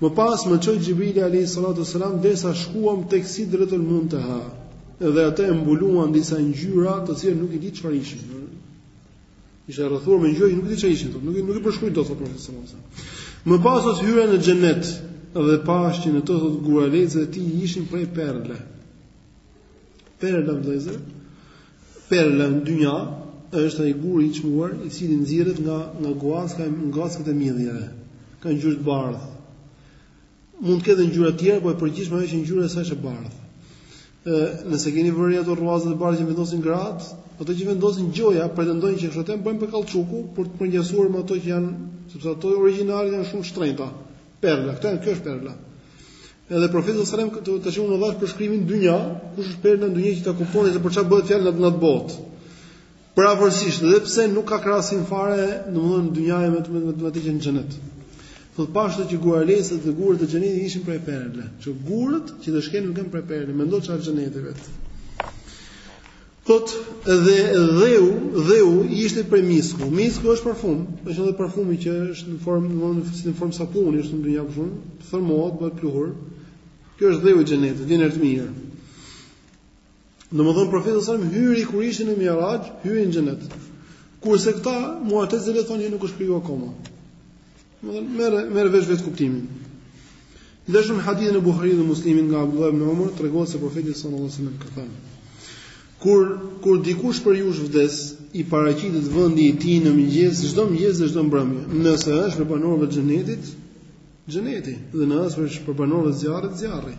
Më pas më çoi Xhibrili alayhi salatu selam derisa shkuam tek Sidretul Muntaha, dhe atë e mbuluan disa ngjyra, të cilat nuk i di çfarë ishin. Ishte rrethuar me ngjyra që nuk i di çfarë ishin, nuk i nuk i përshkruaj dot dot profeti alayhi salatu selam. Më pas thotë hyra në xhenet dhe pashë në të thotë guralecët e tij ishin prej perle. Perle vëllezër, Perla në dynja është ai guri i çmuar i cili nxirret nga nga guaska nga guaskat e midhjeve. Ka ngjyrë të bardhë. Mund të ketë ngjyra të tjera, por e përgjithshme është ngjyra e saj është e bardhë. Ë, nëse keni vënë re ato rruazat e bardha që vendosin gratë, ato që vendosin gjoja pretendojnë që këto bëjnë prej kauçuku për t'i përngjasuar me ato që janë, sepse ato origjinale janë shumë të shtrenjta. Perla, këto janë kjo është perla. Edhe profeti sallallahu alajhi wasallam tash unë ju bëra përshkrimin dynja, kush është perla në dynja që ta kuptoni se për çfarë bëhet fjalë në atë botë. Përafërsisht dhe pse nuk ka krahasim fare, domthonë dynjaja me të me atë që ka në xhenet. Thotë pashë që guralecët dhe gurët e xhenetit ishin prej perle, që gurët që do shkelim janë prej perle, mendo çfarë është xheneti vetë. Thotë dhe dheu, dheu ishte prej misku. Misku është parfum, është edhe parfumi që është në formë, domthonë si në formë sapuni, është në dynja apo shumë, thërrmohet bëhet pluhur. Kjo është dheu i xhenetit, vjen erë të mirë. Domthonë profeti sallallahu alajhi wasallam hyri kur ishte në Miraxh, hyri në xhenet. Kurse këta muatezilet thonë që nuk është krijuar akoma. Merre merre vesh vetë kuptimin. Gjithashtu në hadithin e Buhariut dhe Muslimit nga Abdullah ibn Umar tregon se profeti sallallahu alajhi wasallam ka thënë: Kur kur dikush prej jush vdes, i paraqitet vendi i tij në mëngjes, çdo mëngjes dhe çdo mbrëmje. Nëse është prej banorëve të xhenetit, xheneti, dhe nëse është prej banorëve të zjarrit, zjarri.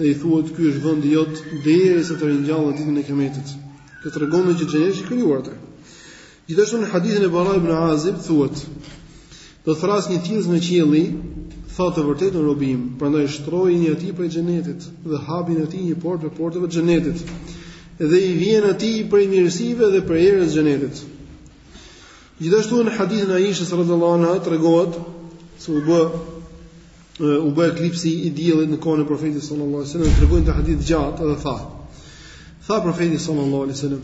Dhe i thuhet ky është vendi yt derisa të ringjallet ditën e kiametit. Kjo tregon që xheneti është krijuar atë. Gjithashtu në hadithin e Bara ibn Azib thuhet: Do të thërrasë një thirrës nga qielli, tha të vërtetën robi im, prandaj shtrojini atij prej xhenetit dhe hapini atij një portë prej portave të xhenetit. Dhe i vjen atij prej mirësive dhe prej erës së xhenetit. Gjithashtu në hadithin e Aishës radhiyallahu anha tregohet se u bë u bë eklipsi i diellit në kohën e profetit sallallahu alajhi wasallam tregon një hadith të gjatë edhe tha tha profeti sallallahu alajhi wasallam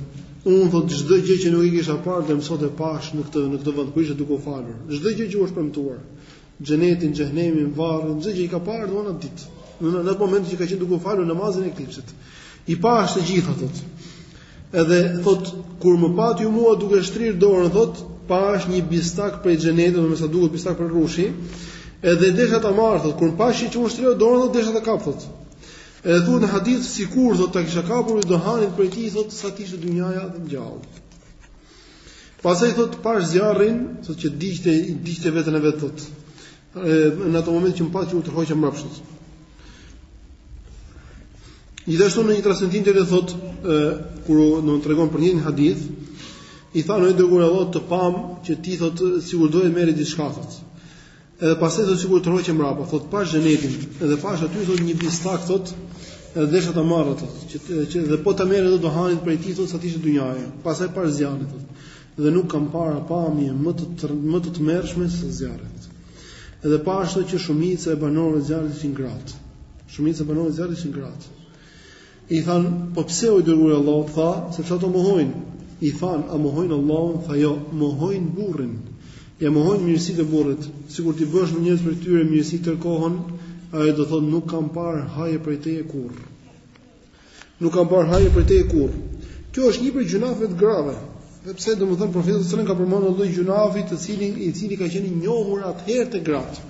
unë thot çdo gjë që nuk i kisha parë deri më sot e pash në këtë në këtë vend ku ishte duke u falur çdo gjë që u është premtuar xhenetin xhehenemin varrin çdo gjë i ka parë në atë ditë në atë moment që ka qenë duke u falur namazin e eklipsit i pash të gjitha thot Edhe thot kur më pat ju mua duke shtrirë dorën thot, pash një bistak prej xhenetit, me sa duket bistak prej rrushi, edhe desha ta marr thot, kur m'patë që unë shtriva dorën thot desha ta kap thot. Edhe thuhet në hadith sikur thot ta kisha kapur do hanit prej tij thot sa të ishte dynjaja dhe gjallë. Pastaj thot pash zjarrin, thot që digjte digjte veten e vet thot. në atë moment që më patë që u tërhoqa mbrapsht. Gjithashtu në një transmetim tjetër thotë, kur tregon për një hadith, i thanë o i dërguar i Allahut të pam që ti thotë sikur do të merrje diçka thotë. Edhe pastaj thotë sikur u tërhoqe mbrapa, thotë pash xhenetin, edhe pash aty thotë një bistak thotë edhe desha ta marr atë, që që dhe po ta merrja do të hanit prej tij thotë sa të ishte dynjaja. Pastaj pash zjarrin thotë. dhe nuk kam parë pamje më të tër, më të tmerrshme se zjarri. Edhe pash aty që shumica e banorëve të zjarrit ishin gratë. Shumica e banorëve të zjarrit ishin gratë. I than, po pse o i dërguar i Allahut tha, sepse ato mohojnë. I than, a mohojnë Allahun? Tha jo, mohojnë burrin. Ia mohojnë mirësitë burrit. Sikur t'i bësh njërës prej tyre mirësi tër kohën, ajo do thotë nuk kam parë hajr prej teje kurrë. Nuk kam parë hajër prej teje kurrë. Kjo është një prej gjynaheve të grave, dhe pse domethënë profeti sallallahu alajhi wasallam ka përmendur lloj gjynahi të cilin i cili ka qenë i njohur atëherë te gratë.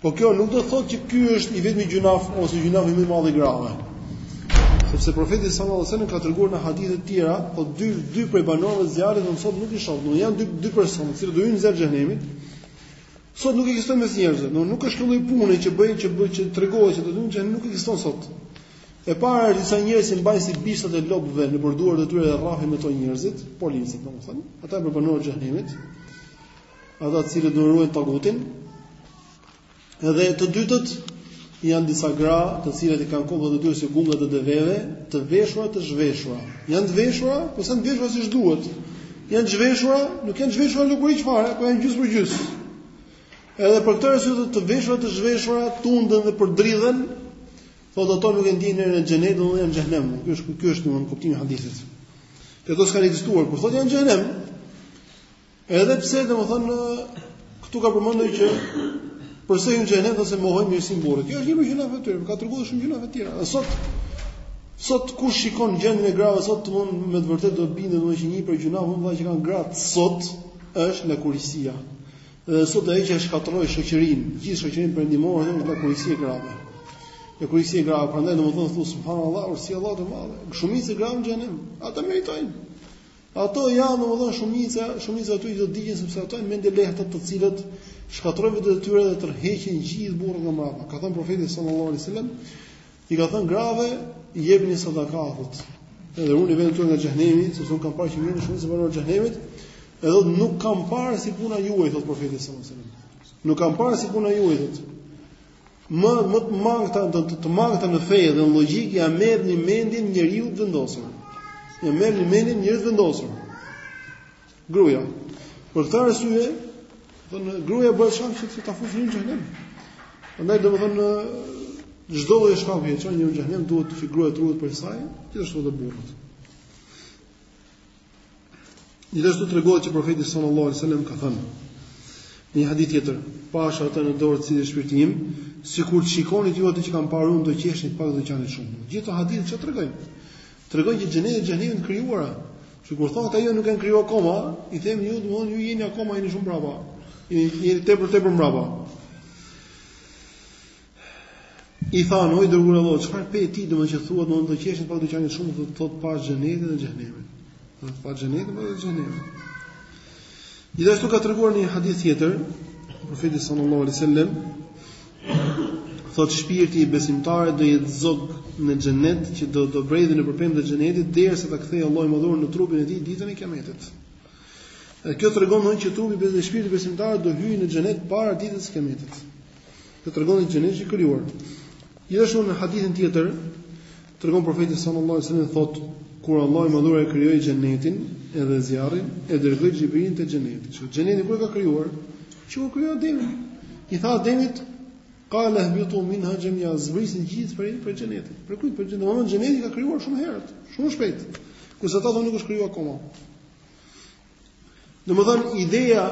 Po kjo nuk do të thotë që ky është i vetmi gjynah ose gjynahi më i madh i grave. Sepse profeti sallallahu alajhi wasallam ka treguar në hadithe të tjera, po dy dy prej banorëve të zjarrit thot sot nuk i shoh, thot janë dy dy persona, të cilët do hyjnë në zjarr të xhenemit. Sot nuk ekziston mes njerëzve, thot nuk është kjo lloj pune që bëjnë që bëjnë që tregohet se do të hyjnë në xhenem, nuk ekziston sot. E para është disa njerëz që mbajnë si bishtat e lopëve nëpër duar të tyre dhe rrahin me to njerëzit, policët domethënë, ata janë prej banorëve të xhenemit. Ata të cilët ruajnë tagutin. Edhe të dytët janë disa gra, të cilat i kanë kokën e tyre si gungat e deveve, të veshura të zhveshura. Janë të veshura, por s'janë të veshura siç duhet. Janë të zhveshura, nuk janë të zhveshura lakuriq fare, po janë gjys për gjys. Edhe për këtë arsye të veshura të zhveshura tunden dhe përdridhen Thotë ato nuk e ndjejnë erën e xhenetit, do janë në xhenem. Ky është ky është domthon kuptimi i hadithit. Këto s'kan ekzistuar, por thotë janë në xhenem. Edhe pse domthon këtu ka përmendur që përse hyn në xhenem se mohojnë mirësinë e burrit. Kjo është një gjë e vërtetë, ka treguar shumë gjëra të tjera. Sot sot kush shikon gjendjen e grave sot domthon me të vërtetë do të bindet domthon që një prej gjynaheve më të mëdha që kanë gratë sot është lakuriqësia. Dhe sot ajo që e shkatërroi shoqërinë, gjithë shoqërinë perëndimore është lakuriqësia e grave. Lakuriqësia e grave, prandaj domethënë thotë subhanallahu, urtësi Allahu të madhe. Shumica e grave janë, ata meritojnë. Ato janë domethënë shumica, shumica e tyre që do të digjen sepse ato janë mendjelehta të cilat shkatërrojnë veten e tyre dhe tërheqin gjithë burrat nga mbrapa. Ka thënë profeti sallallahu alajhi wasallam, I ka thënë grave, jepni sadaka dhe ruani veten tuaj nga xhehenemi, sepse unë kam parë që jeni shumicë e banorëve xhehenemit, edhe nuk kam parë si puna juaj thot profeti sallallahu alajhi wasallam. Nuk kam parë si puna juaj thot. Më të mangta, më të mangta në fe dhe në logjikë ia merrni mendjen njeriut të vendosur. Ia merrni mendjen njeriut të vendosur. Gruaja. Për këtë arsye, domthonë gruaja bëhet shkak që të ta fusë në xhenem. Prandaj domthonë çdo lloj shkaku që çon në xhenem duhet që gruaja të ruhet prej saj, gjithashtu edhe burrat. Gjithashtu tregohet që profeti sallallahu alajhi wasallam ka thënë në një hadith tjetër, pasha atë në dorë të cilit është shpirti im, sikur të shikonit ju atë që kam parë unë do qeshni pak do qani shumë. Gjithë këto hadithe çfarë tregojnë? Tregon që xheneti dhe xhenemi të krijuara. Kur thonë ata jo nuk janë krijuar akoma, i themi ju, domthonë ju jeni akoma jeni shumë brapa. Jeni jeni tepër tepër brapa. I thanë o i dërguar i Allahut, çfarë pe ti domthonë që thua domthonë do qeshnit pak do qanit shumë, thotë pa xhenetin dhe xhenemin. Domthonë pa xhenetin dhe xhenemin. Gjithashtu ka treguar një hadith tjetër, profeti sallallahu alaihi wasallam, Thotë shpirti i besimtarit do jetë zog në xhenet që do do bredhi nëpër pemë të xhenetit derisa ta kthejë Allahu i Madhëruar në trupin e tij ditën e kiametit. Dhe kjo tregon që trupi, shpirti i besimtarit do hyjë në xhenet para ditës së kiametit. Kjo tregon se xheneti është i krijuar. Gjithashtu në hadithin tjetër Tregon Profeti sallallahu alejhi ve sellem thotë, Kur Allahu i Madhëruar krijoi xhenetin edhe zjarrin, e dërgoi Xhibrilin te xheneti. Që xheneti ka qenë i krijuar, që kur krijoi Ademin. I tha Ademit, "Qal ihbitu minha jami'a", zbrisni gjithë prej prej xhenetit. Prej kujt prej xhenetit? Domthonë xheneti është krijuar shumë herët, shumë shpejt. Kurse ata thonë nuk është krijuar akoma. Domthonë ideja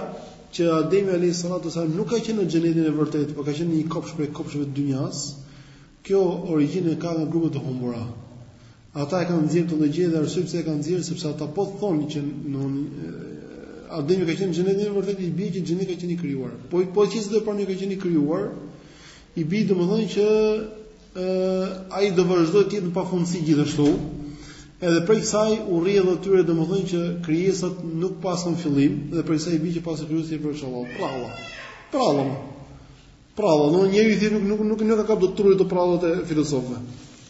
që Ademi alayhis salam nuk ka qenë në xhenetin e vërtetë, por ka qenë në një kopsh prej kopshteve të dynjas, Kjo origjinën e ka nga grupet e humbura. Ata e kanë nxjerrë këtë gjë dhe arsyeja pse e kanë nxjerrë sepse ata po thanë që Ademi ka qenë në xhenetin e vërtetë i bie që xheneti ka qenë i krijuar. Po po qe se do pranojnë ka qenë i krijuar, i bie domethënë që ë ai do vazhdojë të jetë në pafundësi gjithashtu. Edhe prej kësaj u rrjedh atyre domethënë që krijesat nuk paskan fillim dhe prej kësaj i bie që s'paska krijues. Përralla. Përralla. Përralla. Prralla, do njëri i thirrë nuk nuk nuk ka kap dot truri këto prrallat e filozofëve.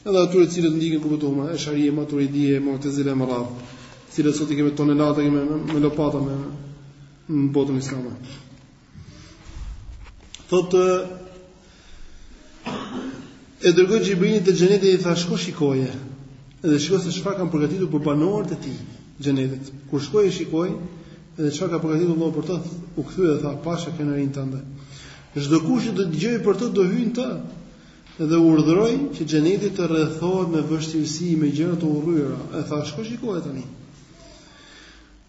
Edhe atyre të cilët ndikën kupton, eshari e maturidi e mutezile me radhë. Të cilët sot i kemi tonelata kemi me lopata me në botën islame. Thotë E dërgoi Xhibrilin te Xheneti dhe i tha, Shko shikoje dhe shiko se çfarë kam përgatitur për banorët e tij, Xhenetit. Kur shkoi e shikoi dhe çfarë ka përgatitur Allahu për të, u kthye dhe tha, Pasha krenarinë tënde. Çdo kush që do të dëgjojë për të do hyjë në të dhe urdhëroi që xheneti të rrethohet me vështirësi me gjëra të urryera. E tha, shko shikoje tani.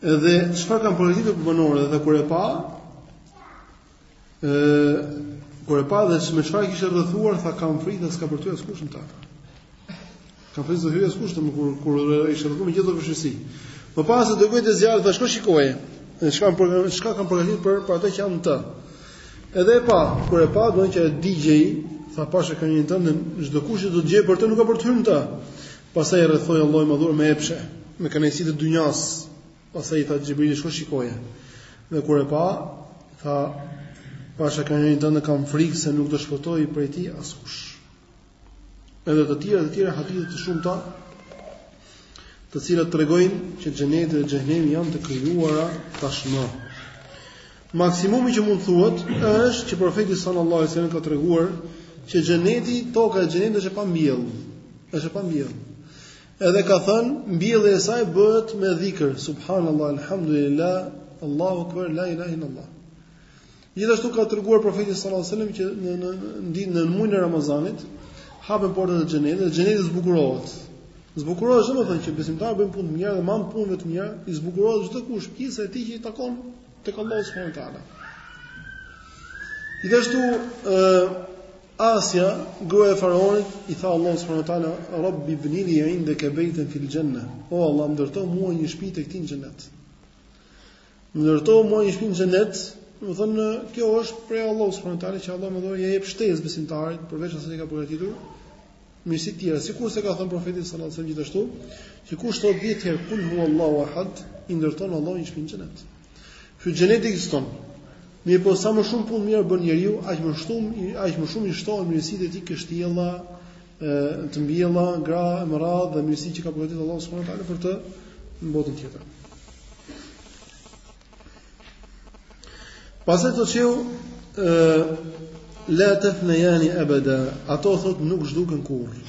Edhe çfarë kam përgatitur për banorët dhe kur e pa, Ë kur e pa dhe me çfarë kishte rrethuar, tha kam frikë se s'ka për të hy askush në të. Kam frikë të hyjë askush të më kur kur ishte rrethuar me gjithë ato vështirësi. Më pas e dërgoi te zjarri, tha shko shikoje. Dhe çka kam për çka kam përgatitur për për ata që janë në të. Edhe e pa, kur e pa, do që e digjej, tha pasha krenarinë tënde, çdo kush që do dëgjojë për të nuk ka për të hyrë në të. Pastaj e rrethoi Allahu i madhëruar me epshe, me kënaqësi të dynjas, Pastaj i tha Xhibrilit, "Shko shikoje." Dhe kur e pa, tha, "Pasha krenarinë tënde kam frikë se nuk do shpëtojë prej tij askush." Edhe të tjera, të tjera hadithe të shumta, të cilat tregojnë që xheneti dhe xhehenemi janë të krijuara tashmë. Maksimumi që mund thuhet është që profeti sallallahu alajhi wasallam ka treguar që xheneti, toka e xhenetit është e pambjellë, është e pambjellë. Edhe ka thënë, mbjellja e saj bëhet me dhikr, subhanallahu alhamdulillah, Allahu akbar, la ilaha illallah. Gjithashtu ka treguar profeti sallallahu alajhi wasallam që në në ditën e muajit të Ramazanit hapen portat e xhenetit dhe xheneti zbukurohet. Zbukurohet domethënë që besimtarët bëjnë punë të mira dhe me anë të punëve të mira, i zbukurohet çdokujt pjesa e tij që i takon tek Allahu subhanahu wa taala. Gjithashtu ë Asja, gruaja e faraonit, i tha Allahut subhanahu wa taala, "Rabbi ibni li 'indaka baytan fil janna." O Allah, më ndërto mua një shtëpi tek ti në xhenet. Më ndërto mua një shtëpi në xhenet, domethënë, kjo është prej Allahut subhanahu wa taala që Allahu i madhëruar i jep shtesë besimtarit, përveç asaj që ka përgatitur. Mirësi të tjera, sikurse ka thënë profeti sallallahu alajhi wasallam gjithashtu, që kush thotë 10 herë kul huwallahu ahad, i ndërton Allahu një shpi në xhenet. Ky xhenet ekziston. Mirëpo sa më shumë punë mirë bën njeriu, aq më shumë aq më shumë i shtohen mirësitë e tij kështjella, ë të mbjella, gra, me radhë dhe mirësitë që ka përgatitur Allahu subhanahu wa taala për të në botën tjetër. Pastaj thotë shehu la tafnayani abada, ato thot nuk zhduken kurrë.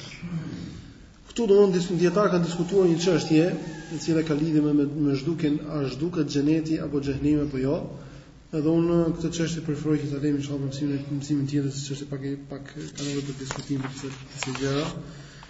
Këtu domethënë dietarët kanë diskutuar një çështje, e cila ka lidhje me me zhdukjen, a zhduket xheneti apo xhehenemi apo jo. Edhe unë këtë çështje preferoj që ta lejmë inshallah mësimin e mësimin tjetër, se çështje pak pak ka nevojë për diskutim të kësaj gjëra.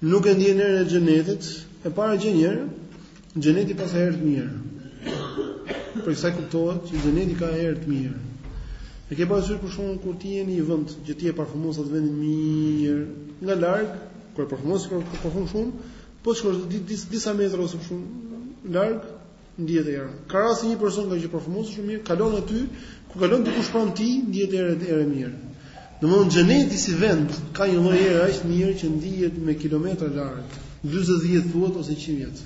Nuk e ndjen erën e xhenetit, e para gjë një herë, xheneti paska erë të mirë. Prej kësaj kuptohet që xheneti ka erë të mirë. E ke parasysh për shembull kur ti je në një vend që ti e parfumos atë vendin mirë, nga larg, kur e parfumos me parfum shumë, po shkosh disa metra ose shumë larg, ndihet era. Ka raste një person që parfumoset shumë mirë, kalon aty, ku kalon dikush pranë tij, ndihet era e era mirë. Domthon xheneti si vend ka një lloj ere aq mirë që ndihet me kilometra larg, 40 vjet thuhet ose 100 vjet.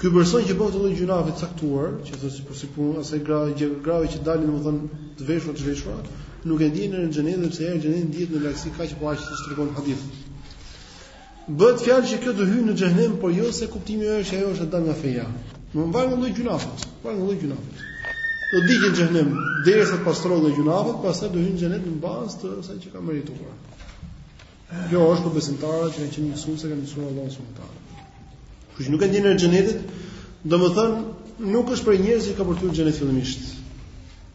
Ky person që bën këtë lloj gjynafi të caktuar, që thotë si për si puna e asaj grave që grave që dalin domthon të veshur të zhveshura, nuk e ndjen erën e xhenetit sepse era e xhenetit ndihet në largësi kaq apo aq siç tregon hadithi. Bëhet fjalë që kjo do hyjë në xhehenem, por jo se kuptimi është ajo është e dalë nga feja. Më vjen nga lloji i gjynafit, vjen nga lloji i gjynafit. Do digjet në xhehenem derisa të pastrohet nga gjynafet, pastaj do hyjë në xhenet në bazë të asaj që ka merituar. Kjo është për besimtarët që kanë qenë njësues, e kanë njësuar Allahun subhanahu wa taala. Kush nuk e ndjen erën e xhenetit, domethënë nuk është prej njerëzve që ka për të hy në xhenet fillimisht.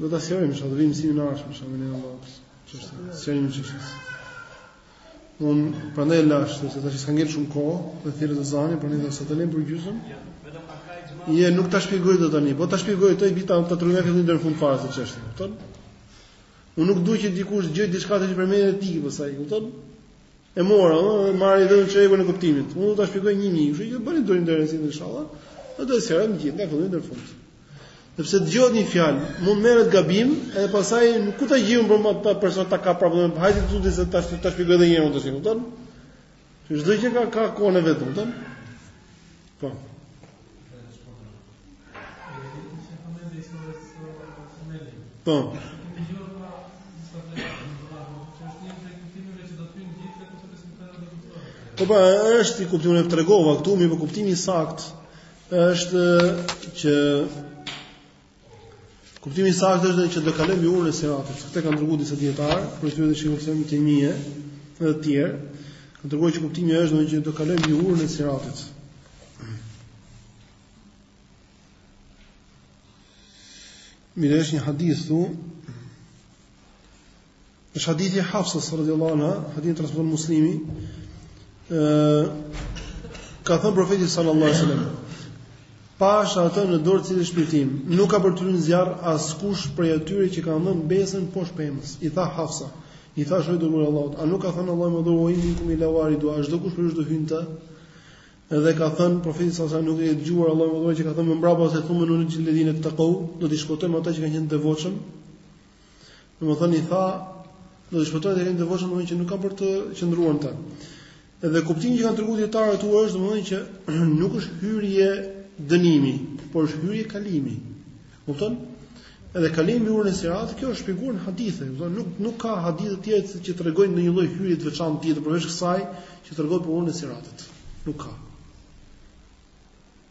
Do të sjojmë, shë të vimë si në ashmë, shë në në lopës, që shë të sjojmë që shë Unë përndaj e lashtë, se të shë s'kanë gjetë shumë kohë, dhe thirë të zani, përndaj dhe së të lemë për gjysëm. Je, nuk të shpjegoj dhe të një, po të shpjegoj të i bita të të rrëve këtë një dërë fund farës të qështë, këtër? Unë nuk duhet që dikush gjëjë diska të që përmejnë e ti, pësaj, këtër? E mora, ëh, marrë vetëm çekun e kuptimit. Unë do ta shpjegoj një një, kështu që bëni durim interesin inshallah. Do të sjellim të gjithë nga fillimi deri në fund. Sepse dëgjohet një fjalë, mund merret gabim, edhe pastaj ku ta gjejmë për më pa person ta ka problem. Hajde të thotë se tash ta shpjegoj edhe një herë, do të shikojmë, kupton? Çdo gjë ka ka kohën e vet, kupton? Po pra, është një kuptim, e tregova këtu, mirëpo kuptimi i saktë është që Kuptimi i saktë është që do të kalojmë urën e Siratit. Këtë kanë treguar disa dietarë, prej tyre dhe shehu Ibn Tejmije dhe të tjerë. Kanë treguar që kuptimi është domethënë që do të kalojmë në urën e Siratit. Mirë është një hadith thu Është hadithi i Hafsës radhiyallahu anha, hadithin e transmeton Muslimi, ë ka thënë profeti sallallahu alaihi wasallam, pasha atë në dorë të cilit është shpirti im, nuk ka për të hyrë në zjarr askush prej atyre që kanë dhënë besën poshtë pemës. I tha Hafsa, i tha o i dërguar i Allahut, a nuk ka thënë Allahu i madhëruar ue in minkum il-la uariduha çdokush prej jush do hyjë në të? Edhe ka thënë profeti sallallahu alaihi wasallam nuk e ke dëgjuar Allahun e madhëruar që ka thënë më mbrapa se thumme nunexhil-ledhine tekau, do t'i shpëtojmë ata që kanë qenë të devotshëm, Domethënë i tha, do t'i shpëtojmë të devotshmit domethënë që nuk kanë për të qëndruar në të. Edhe kuptimi që kanë treguar dijetarët këtu është domethënë që nuk është hyrje dënimi, por është hyrje kalimi. Kupton? Edhe kalimi në urën e siratit, kjo është shpjeguar në hadithe, domethënë nuk nuk ka hadithe të tjera që tregojnë ndonjë lloj hyrje të veçantë tjetër përveç kësaj që tregon për urën e siratit. Nuk ka.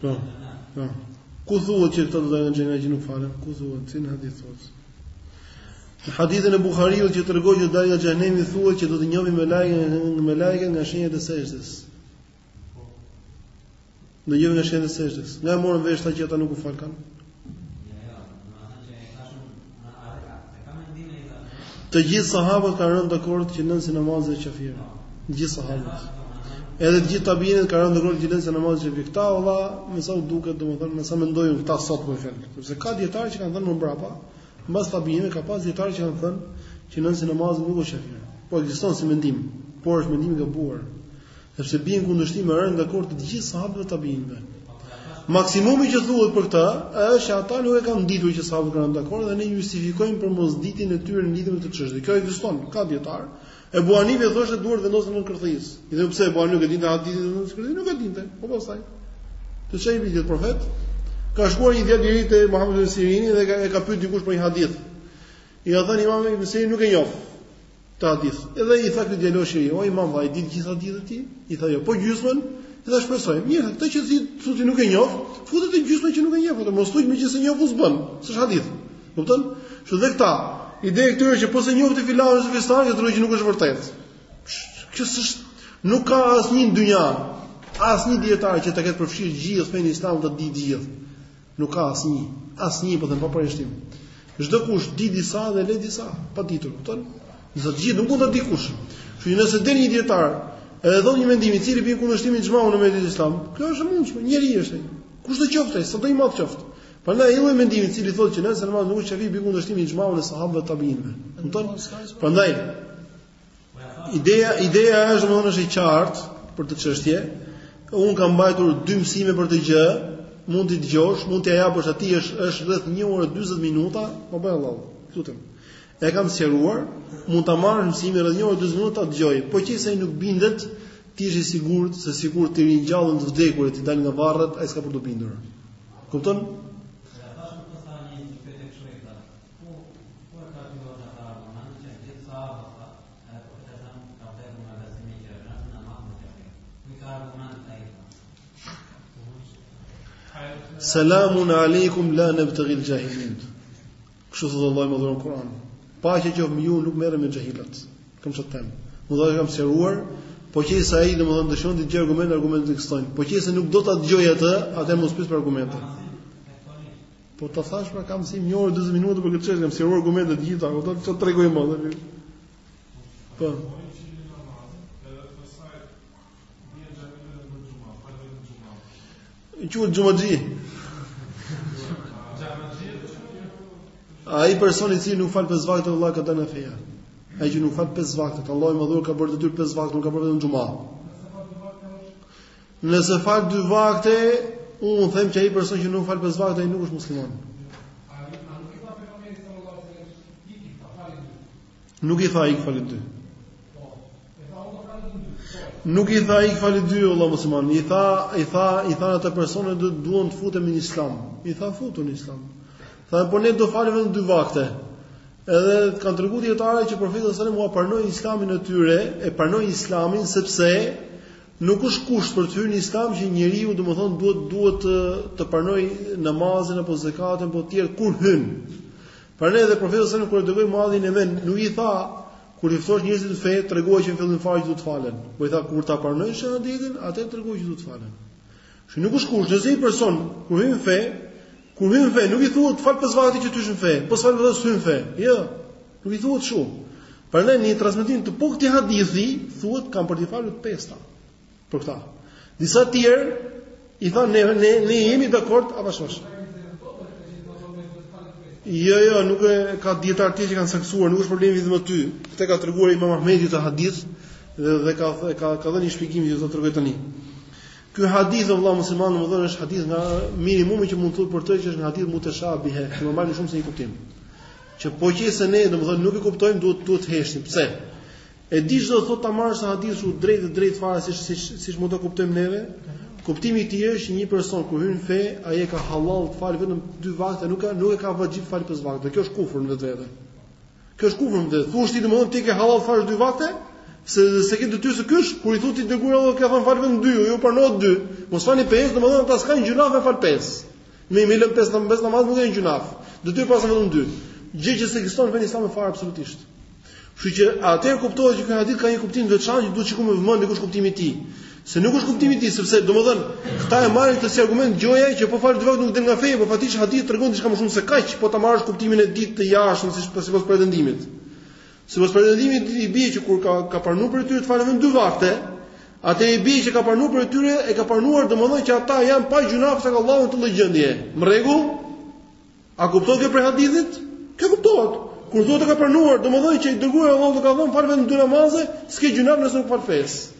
Po. Po. Ku thuhet që këto do të dalin në xhenet që nuk falen? Ku thuhet? Cili hadith thotë. Në hadithin e Buhariut që tregon që dalin nga xhehenemi thuhet që do t'i njohin melaiket melaiket nga shenjat e sexhdes. I njohin nga shenjat e sexhdes. Nga e morën vesh këta që ata nuk u falkan? Të gjithë sahabët kanë rënë dakord që lënësi i namazit është qafir. Të gjithë sahabët. Edhe të gjithë tabiinët kanë rënë dakord që lënësi i namazit është qafir. Këta vallahi, me sa u duket, domethënë, me sa mendoj unë këta sot po fjalë. Sepse ka dijetarë që kanë thënë më mbrapa, mbas tabiinëve ka pas dijetarë që kanë thënë që lënësi i namazit nuk është qafir. Po ekziston si mendim, por është mendim i gabuar. Sepse bie në kundërshtim me rënien dakord të gjithë sahabëve dhe tabiinëve. Maksimumi që thuhet për këtë është se ata nuk e kanë ditur që sahabët kanë rënë dakord dhe ne i justifikojmë për mosditjen e tyre në lidhje me këtë çështje. Kjo ekziston, ka dijetarë. Ebu Hanife thoshte duart vendosen në kërthizë. Edhe pse Ebu Hanife nuk e dinte hadithin e kërthizës, nuk e dinte. Po pastaj. Të çaj vitet profet. Ka shkuar një djalë deri te Muhamed Ibn Sirini dhe ka e ka pyetur dikush për një hadith. I ka thënë Imam Ibn Sirini nuk e njoh. të hadith. Edhe i tha ky djaloshi o imam a i di gjithë hadithet ti? I tha jo, po gjysmën. I tha shpresoj. Mirë, këtë që ti thua nuk e njoh, fute te gjysma që nuk e njeh, por mos thuaj meqë s'e njoh unë s'bën, s'është hadith. Kupton? Kështu dhe këta, ideja e këtyre që po s'e njohu filan dijetar, që atëherë nuk është e vërtetë. Kjo s'është, nuk ka asnjë në dynja, asnjë dijetar që të ketë përfshirë gjithë fenë islame ta dijë gjithë. Nuk ka asnjë, asnjë po them pa përjashtim. Çdokush di disa dhe le disa, pa ditur, kupton? Po të gjithë nuk mund ta dijë kush. Kështu që nëse del një dijetar, edhe thotë një mendim i cili bie në kundërshtim me ixhmanë e umetit islam, kjo është e mundshme, njeri është. Kushdo qoftë, sado i madh qoftë. Prandaj ai lloj mendimi i cili thotë që lënësi i namazit nuk është qafir bie në kundërshtim me ixhmanë e sahabëve dhe tabiinëve. Kupton? Prandaj Ideja, ideja është domethënë e qartë për këtë çështje. Un kam mbajtur dy mësime për këtë gjë, mund t'i dëgjosh, mund t'ia japësh atij është është rreth 1 orë 40 minuta, po bëj Allah. Lutem. E kam sqaruar, mund ta marrë mësimin rreth 1 orë 40 minuta ta dëgjojë. Po qe se ai nuk bindet, ti je i sigurt se sikur t'i ringjallen të vdekurit të dalin nga varret, ai s'ka për t'u bindur. Kupton? Selamun alejkum la nabtaghi al-jahilin. Kështu thotë Allahu i madhëruar në Kur'an. Paqja qoftë mbi ju nuk merrem me xhahilat. S'kam çfarë them. Domethënë e kam sqaruar, po qe se ai domethënë dëshon të gjejë argumente argumentet e kësaj. Po qe se nuk do ta dëgjojë atë, atëherë mos pyes për argumente. Po ta thashë pra kam mësim një orë 40 minuta për këtë çështje, kam sqaruar argumentet të gjitha, apo të tregoj më dhe. Po. Xhumaxhi ai personi që nuk fal 5 vakte vëlla ka thënë feja Ai që nuk fal 5 vakte Allahu i madhëruar ka bërë detyrë 5 vakte Nuk ka bërë vetëm xhumanë Nëse fal dy vakte, unë them që ai person që nuk fal pesë vakte ai nuk është musliman. Nuk i tha ai fali dy. Nuk i tha ai fali dy o vëlla musliman. I tha, i tha, i tha ata persona donin, duan të futen në Islam. I tha futuni në Islam. Tha po ne do falim vetëm dy vakte. Edhe kanë treguar dietarët që profeti sallallahu alajhi wasallam ua pranoi Islamin atyre, e pranoi Islamin sepse Nuk është kusht për të hyrë në Islam që njeriu domethënë duhet duhet të të pranojë namazin apo zakatin apo të tjerë kur hyn. Prandaj edhe profeti sallallahu alajhi wasallam kur dërgoi Muadhin në Jemen, nuk i tha kur t'i ftosh njerëzit në fe, tregoja që në fillim fare që do të falen. Po i tha kur ta pranojnë shahadetin, atëherë tregoja që do të falen. Që nuk është kusht, nëse një person kur hyn në fe, kur hyn në fe, nuk i thuhet fal pesë vaktet që të hysh në fe, po s'fale pesë s'hyn në fe. Jo. Nuk i thuhet kështu. Prandaj në një transmetim të po këtij hadithi thuhet kanë për të falur të pesta. Për këtë. Disa dijetarë thonë ne ne ne jemi dakord apo s'është. Jo, jo, nuk e, ka dietarë që e kanë saktësuar, nuk është problemi vetëm aty. Këtë e ka treguar Imam Ahmedi këtë hadith dhe, dhe ka ka ka dhënë një shpjegim që do të tregoj tani. Ky hadith o vëlla musliman domethënë është hadith nga minimumi që mund të thuhet për të që është një hadith muteshabihe, që marrin më shumë se një kuptim. Që po qe se ne domethënë nuk e kuptojmë duhet duhet të heshtim. Pse? E di ç'do të thotë ta marrësh hadithin drejt e drejt fare siç siç siç mund ta kuptojmë neve. Kuptimi i tij është një person kur hyn në fe, ai e ka halal të falë vetëm dy vakte, nuk ka nuk e ka vaxhib të falë pesë vakte. Kjo është kufër në vetvete. Kjo është kufër në vetvete. Të thuash ti domethënë ti ke halal të falësh dy vakte? Se s'e ke detyrë se ky, kur i thotë i dërguari Allahut ka thënë fal vetëm dy, jo pranoj dy. Mos falni pesë, domethënë ata s'kanë gjynah me fal pesë. Me me lënë pesë namaze nuk kanë gjynah. Detyrë paskan vetëm dy. Gjë që s'ekziston në Islam fare absolutisht. Kështu që atëherë kuptohet që ky hadith ka një kuptim të veçantë që duhet të shikojmë me vëmendje kush është kuptimi i tij. Se nuk është kuptimi i tij, sepse domethënë këta e marrin këtë si argument gjoja që po fal dy vakte nuk del nga feja, po faktikisht hadithi tregon diçka më shumë se kaq, po ta marrësh kuptimin e tij të jashtëm siç, sipas pretendimit. Sipas pretendimit i bie që kur ka ka pranuar për tyre të falin vetëm dy vakte, atëherë i bie që ka pranuar për tyre e ka pranuar domethënë që ata janë pa gjynahe tek Allahu në atë lloj gjendje. Në rregull? A kuptohet kjo prej hadithit? Kjo kuptohet. Kur thotë ka pranuar, domethënë që i dërguari Allahut ka thënë fal vetëm dy namaze, s'ke gjynah nëse nuk fal pesë.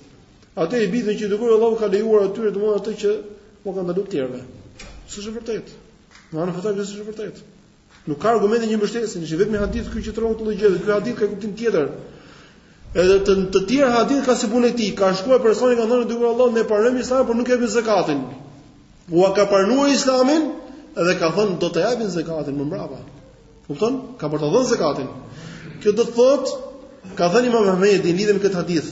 Atëherë i bie që i dërguari Allahut ka lejuar atyre domethënë atë që ua ka ndaluar të tjerëve. S'është e vërtetë. Në fakt s'është e vërtetë. Nuk ka argumente që e mbështesin, është vetëm hadith ky që tregon këtë lloj gjëje, ky hadith ka kuptim tjetër. Edhe të të tjerë hadithe ka si puna e tij, ka shkuar personi ka thënë i dërguari Allahut ne pranojmë Islamin, por nuk e japim zekatin. Ua ka pranuar Islamin dhe ka thënë do të japin zekatin më mbrapa. Kupton? Ka për të dhënë zekatin. Kjo do të thotë ka thënë Imam Ahmedi lidhur me këtë hadith.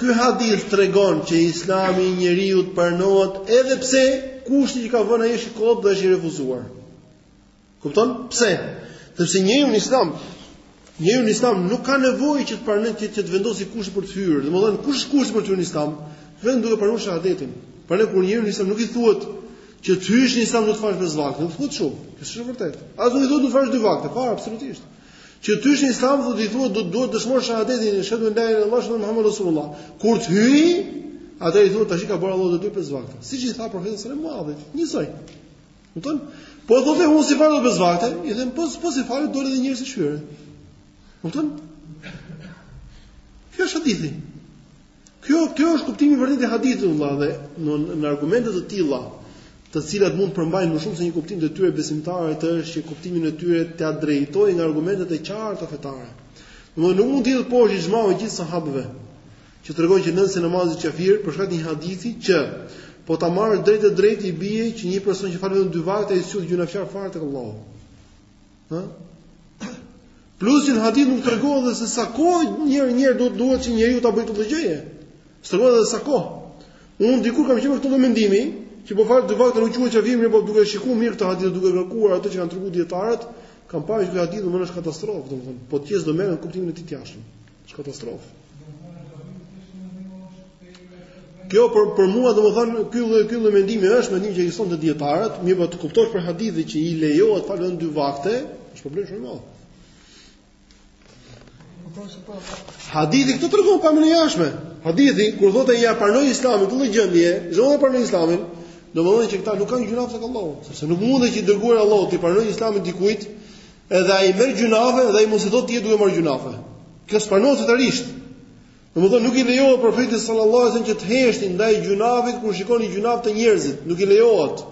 Ky hadith tregon që Islami i njeriut pranohet edhe pse kushti që ka vënë ai është i kot dhe është i refuzuar. Kupton? Pse? Sepse njeriu në Islam, njeriu në Islam nuk ka nevojë që të pranojë ti të vendosë kusht për të hyrë. Domethënë, kush është kusht për të hyrë në Islam? Vetëm duhet të pranosh shehadetin. Por ne kur njeriu hyn në Islam nuk i thuhet që të hysh në Islam do të falësh pesë vakte, nuk thuhet kështu. Kjo është e vërtetë. As nuk i thuhet do të falësh dy vakte, po absolutisht. Që të hysh në Islam do të thuhet do të duhet të dëshmosh shehadetin, eshhedu la ilaha illallah, eshhedu muhammedur rasulullah. Kur të hyjë, atëherë i thuhet tash t'i ka bërë Allahu detyrë pesë vakte. Siç i tha profeti sallallahu alaihi wasallam, njësoj. Kupton? Po do të mos i falë pesë vakte, i them po po s'i fale dole edhe njëherë nga feja. Kupton? Kjo është hadithi. Kjo kjo është kuptimi i vërtetë i hadithit vëlla dhe në, në argumente të tilla, të cilat mund të përmbajnë më shumë se një kuptim detyra e besimtarit është që kuptimin e tyre ta drejtojë nga argumentet e qarta fetare. Domethënë nuk mund të hedhë poshtë ixhmain e gjithë sahabëve. që tregon që nëse namazi qafir për shkak të një hadithi që po ta marrë drejtpërdrejt i bie që një person që fal vetëm dy vakte ai s'është gjunahqar fare tek Allahu. Hë? Plus në hadith nuk tregon edhe se sa kohë një herë një herë duhet duhet që njeriu ta bëjë këtë gjëje. S'tregon edhe sa kohë. Unë dikur kam qenë me këtë lloj mendimi që po fal dy vakte nuk quhet qafir, mirëpo duke shikuar mirë këtë hadith duke kërkuar ato që kanë treguar dijetarët, kam parë që hadithi është katastrofë, domethënë po qe se do merrej kuptimin e tij të jashtëm. Është katastrofë. Kjo për për mua domethënë ky lloj ky lloj mendimi është mendim që ekziston te dijetarët, mirëpo të kuptosh prej hadithit që i lejohet të falën dy vakte, është problem shumë i madh. Hadithi këtu tregon pamjen e jashtme. Hadithi kur thotë ia pranoi Islamin në këtë gjendje, ia pranoi Islamin, domethënë që këta nuk kanë gjunaf tek Allahu, sepse nuk mundet që i dërguari i Allahut t'i pranojë Islamin dikujt Edhe ai merr gjunafe dhe ai mos i thotë ti je duke marr gjunafe. Kjo s'pranohet totalisht. Domethënë nuk i lejohet profetit sallallahu alajhi wasallam që të heshti ndaj gjunafit kur shikoni gjunaf te njerëzit, nuk i lejohet.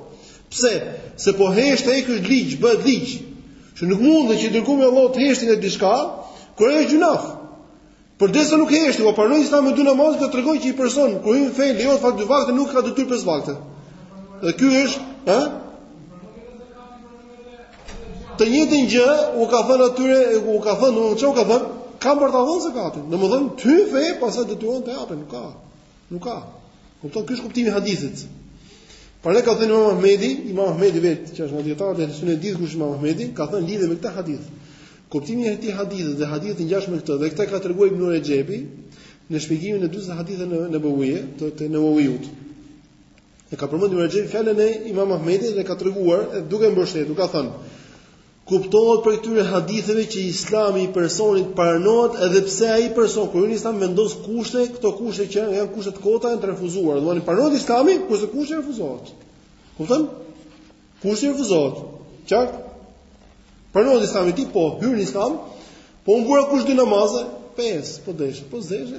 Pse? Se po heshti ai, ky është ligj, bëhet ligj. Se nuk mundet që i dërguari i Allahut të heshti në diçka kur është gjunaf. Përderisa nuk heshti, po pranoi Islamin me dy namaz do të tregojë që një person kur hyn në fe lejohet të falë dy vakte nuk ka detyrë pesë vakte. Dhe ky është, ha? Të njëjtën gjë u ka thënë atyre, u ka thënë, ça u ka thënë, kam për ta dhënë zakatin. Domethënë ty feja pastaj detyron të japin, nuk ka. Nuk ka. Kupton ky është kuptimi i hadithit. Për këtë ka thënë Imam Ahmedi, Imam Ahmedi vetë që është nga dijetarët e Sunnetit dihet kush Imam Ahmedi, ka thënë në lidhje me këtë hadith. Kuptimi i këtij hadithi dhe hadithi i ngjashëm me këtë dhe këtë ka treguar Ibn Rexhepi në shpjegimin e dyzet haditheve Neueuije, të të Neueuiut. E ka përmendur Ibn Rexhepi fjalën e Imam Ahmedit dhe ka treguar duke mbështetur, ka thënë Kuptohet prej këtyre haditheve që Islami i personit pranohet edhe pse ai person kur hyn në Islam vendos kushte, këto kushte që janë janë kushte të kota janë të refuzuara. Do të thotë pranohet Islami, kurse kushti refuzohet. Kupton? Kushti refuzohet. Qartë? Pranohet Islami i tij po hyn në Islam, po un vura kusht dy namaze, pesë, po deshe, po s'deshe.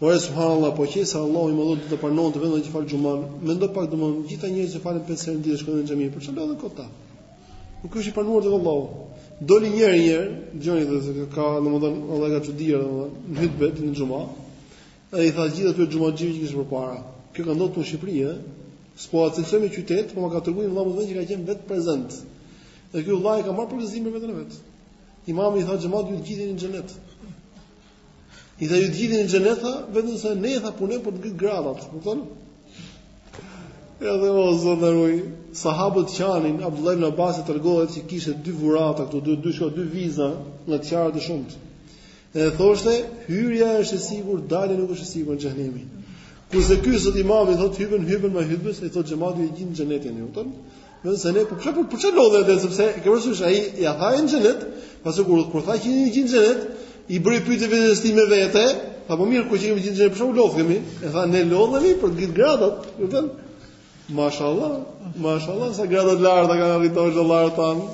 Ore subhanallah, po qe se Allahu i madh do të pranonte vetëm atë që fal xhuman, mendo pak domethënë, gjithë njerëzit që falën pesë herë në ditë shkojnë në xhami, për çfarë lodhen kota? Ku është i pranuar tek Allahu. Doli një herë një hoxhë, dëgjoni dhe ç'ka ndodhur, vallah ka çuditur domethënë, në hutbe në xhuma. U tha gjithë ato xhumaxhive që kishin përpara. Kjo ka ndodhur në Shqipëri, ë. S'po e cilësojmë qytetin, por ma ka treguar një vëlla mua që ka qenë vetë prezent. Dhe ky vëllai ka marrë përgjegjësinë për vetën e vet. Imami i tha xhematit ju të gjithë jeni në xhenet. I tha ju të gjithë në xhenet tha, vetëm se ne tha punojmë për të ngrit gradat, e kupton? Edhe o zot na ruaj. Sahabët qanin Abdullah ibn Abbas tregohet që kishte dy vurrata këtu, dy dy dy viza nga të qarët e shumtë. Edhe thoshte, hyrja është e sigurt, dalja nuk është e sigurt në xhehenem. Kurse ky zoti imam i thotë hytben hytben në hytben, i thotë xhemati i gjithë në xhenet, e kupton? Nëse ne po pse po pse lodhet atë sepse e ke parasysh ai ja tha në xhenet, pasi kur kur tha që jeni gjithë në xhenet, i bëri pyetje vetes tij me vete, tha po mirë kur jemi gjithë në xhenet, pse po lodhemi? E tha ne lodhemi për të ngrit gradat, e kupton? Mashallah, mashallah sa grada të larta kanë arritur hoxhallarët tanë.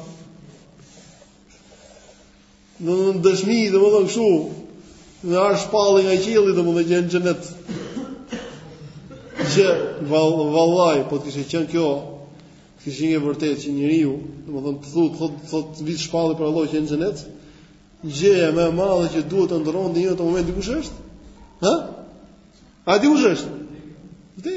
Në dëshmi, domethënë kështu, në ardhtë shpallje nga qielli, domethënë je në xhenet. Gjë, val, vallahi, po të kishte qenë kjo, të kishte qenë e vërtetë që njeriu, domethënë të thotë, thot, thot, thot, vinte shpallje prej Allahut që je në xhenet, gjëja më e madhe që duhet ta ëndërronte në atë moment, di kush është? Ha? A di kush është? Dhe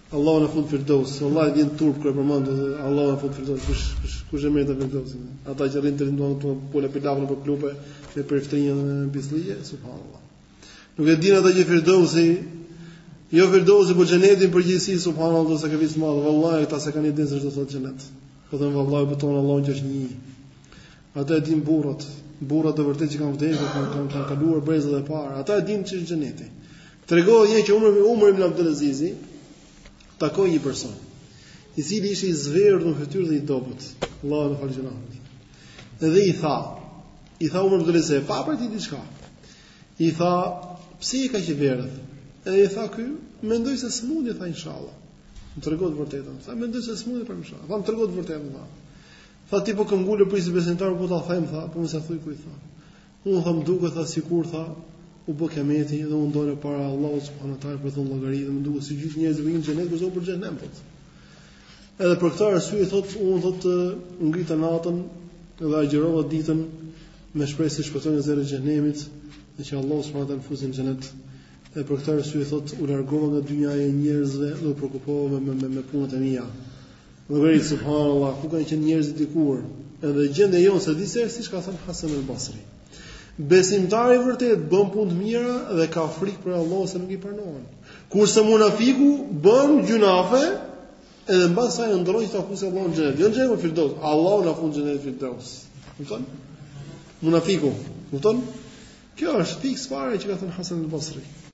Allahu na futtë në firdos, vallahi vjen turp kur e përmend Allahu na futtë në firdos, kush kush kush e meriton firdosin. Ata që rrin të rindon këtu pula pilaf nëpër klube, nëpër ftrinjën në bislije, subhanallahu. Nuk e dinë ata që firdosi, jo firdosi po xheneti në përgjithësi, subhanallahu, sa ka vit madh, vallahi ata s'e kanë idenë se ç'do të thotë xhenet. Po them vallahi betohem në Allahun që është një. Ata e din burrat, burrat e vërtetë që kanë vdekur, kanë kanë, kanë kaluar brezat e parë. Ata e din ç'është është xheneti. Tregohet një që Umar Umar ibn Abdul Aziz takoi një person, i cili ishte i zverdhur në fytyrë dhe i dobët. Allahu na faltë gjynahet. Dhe i tha, i tha Umar ibn Abdul Aziz, pa prej tij diçka. I tha, pse je kaq i verdh? E i tha ky, mendoj se sëmundje tha inshallah. Më trego të vërtetën. Tha mendoj se sëmundje për inshallah. Tha më trego të vërtetën. Tha. Tha ti po këmbëngul prijës i besimtarëve po ta them tha, po mos e thuj kujt tha. Unë tha më duket tha sikur tha u bë kijameti dhe unë dole para Allahut subhanahu taala për të dhënë llogari dhe më duket se gjithë njerëzit vinë në xhenet kurse për xhehenem po. Edhe për këtë arsye thotë unë thotë ngrita natën dhe agjërova ditën me shpresë se shpëtoj nga zjarri i xhehenemit dhe që Allahu subhanahu taala të më fusi në xhenet. Dhe për këtë arsye thotë u largova nga dynjaja e njerëzve dhe u shqetësova me me, me punët e mia. Vëreni subhanallahu ku kanë qenë njerëzit dikur, edhe gjendja jonë se disa herë siç ka thënë Hasan al-Basri. Besimtari i vërtet bën punë të mira dhe ka frikë prej Allahut se nuk i pranohen. Kurse munafiku bën gjynahe edhe mbasandaj ëndërron ta fusë Allahu në xhenet. Jo në xhenet Firdaus, Allahu na futtë në xhenet Firdaus. Kupton? Munafiku, kupton? Kjo është fiks fare që ka thënë Hasan al-Basri.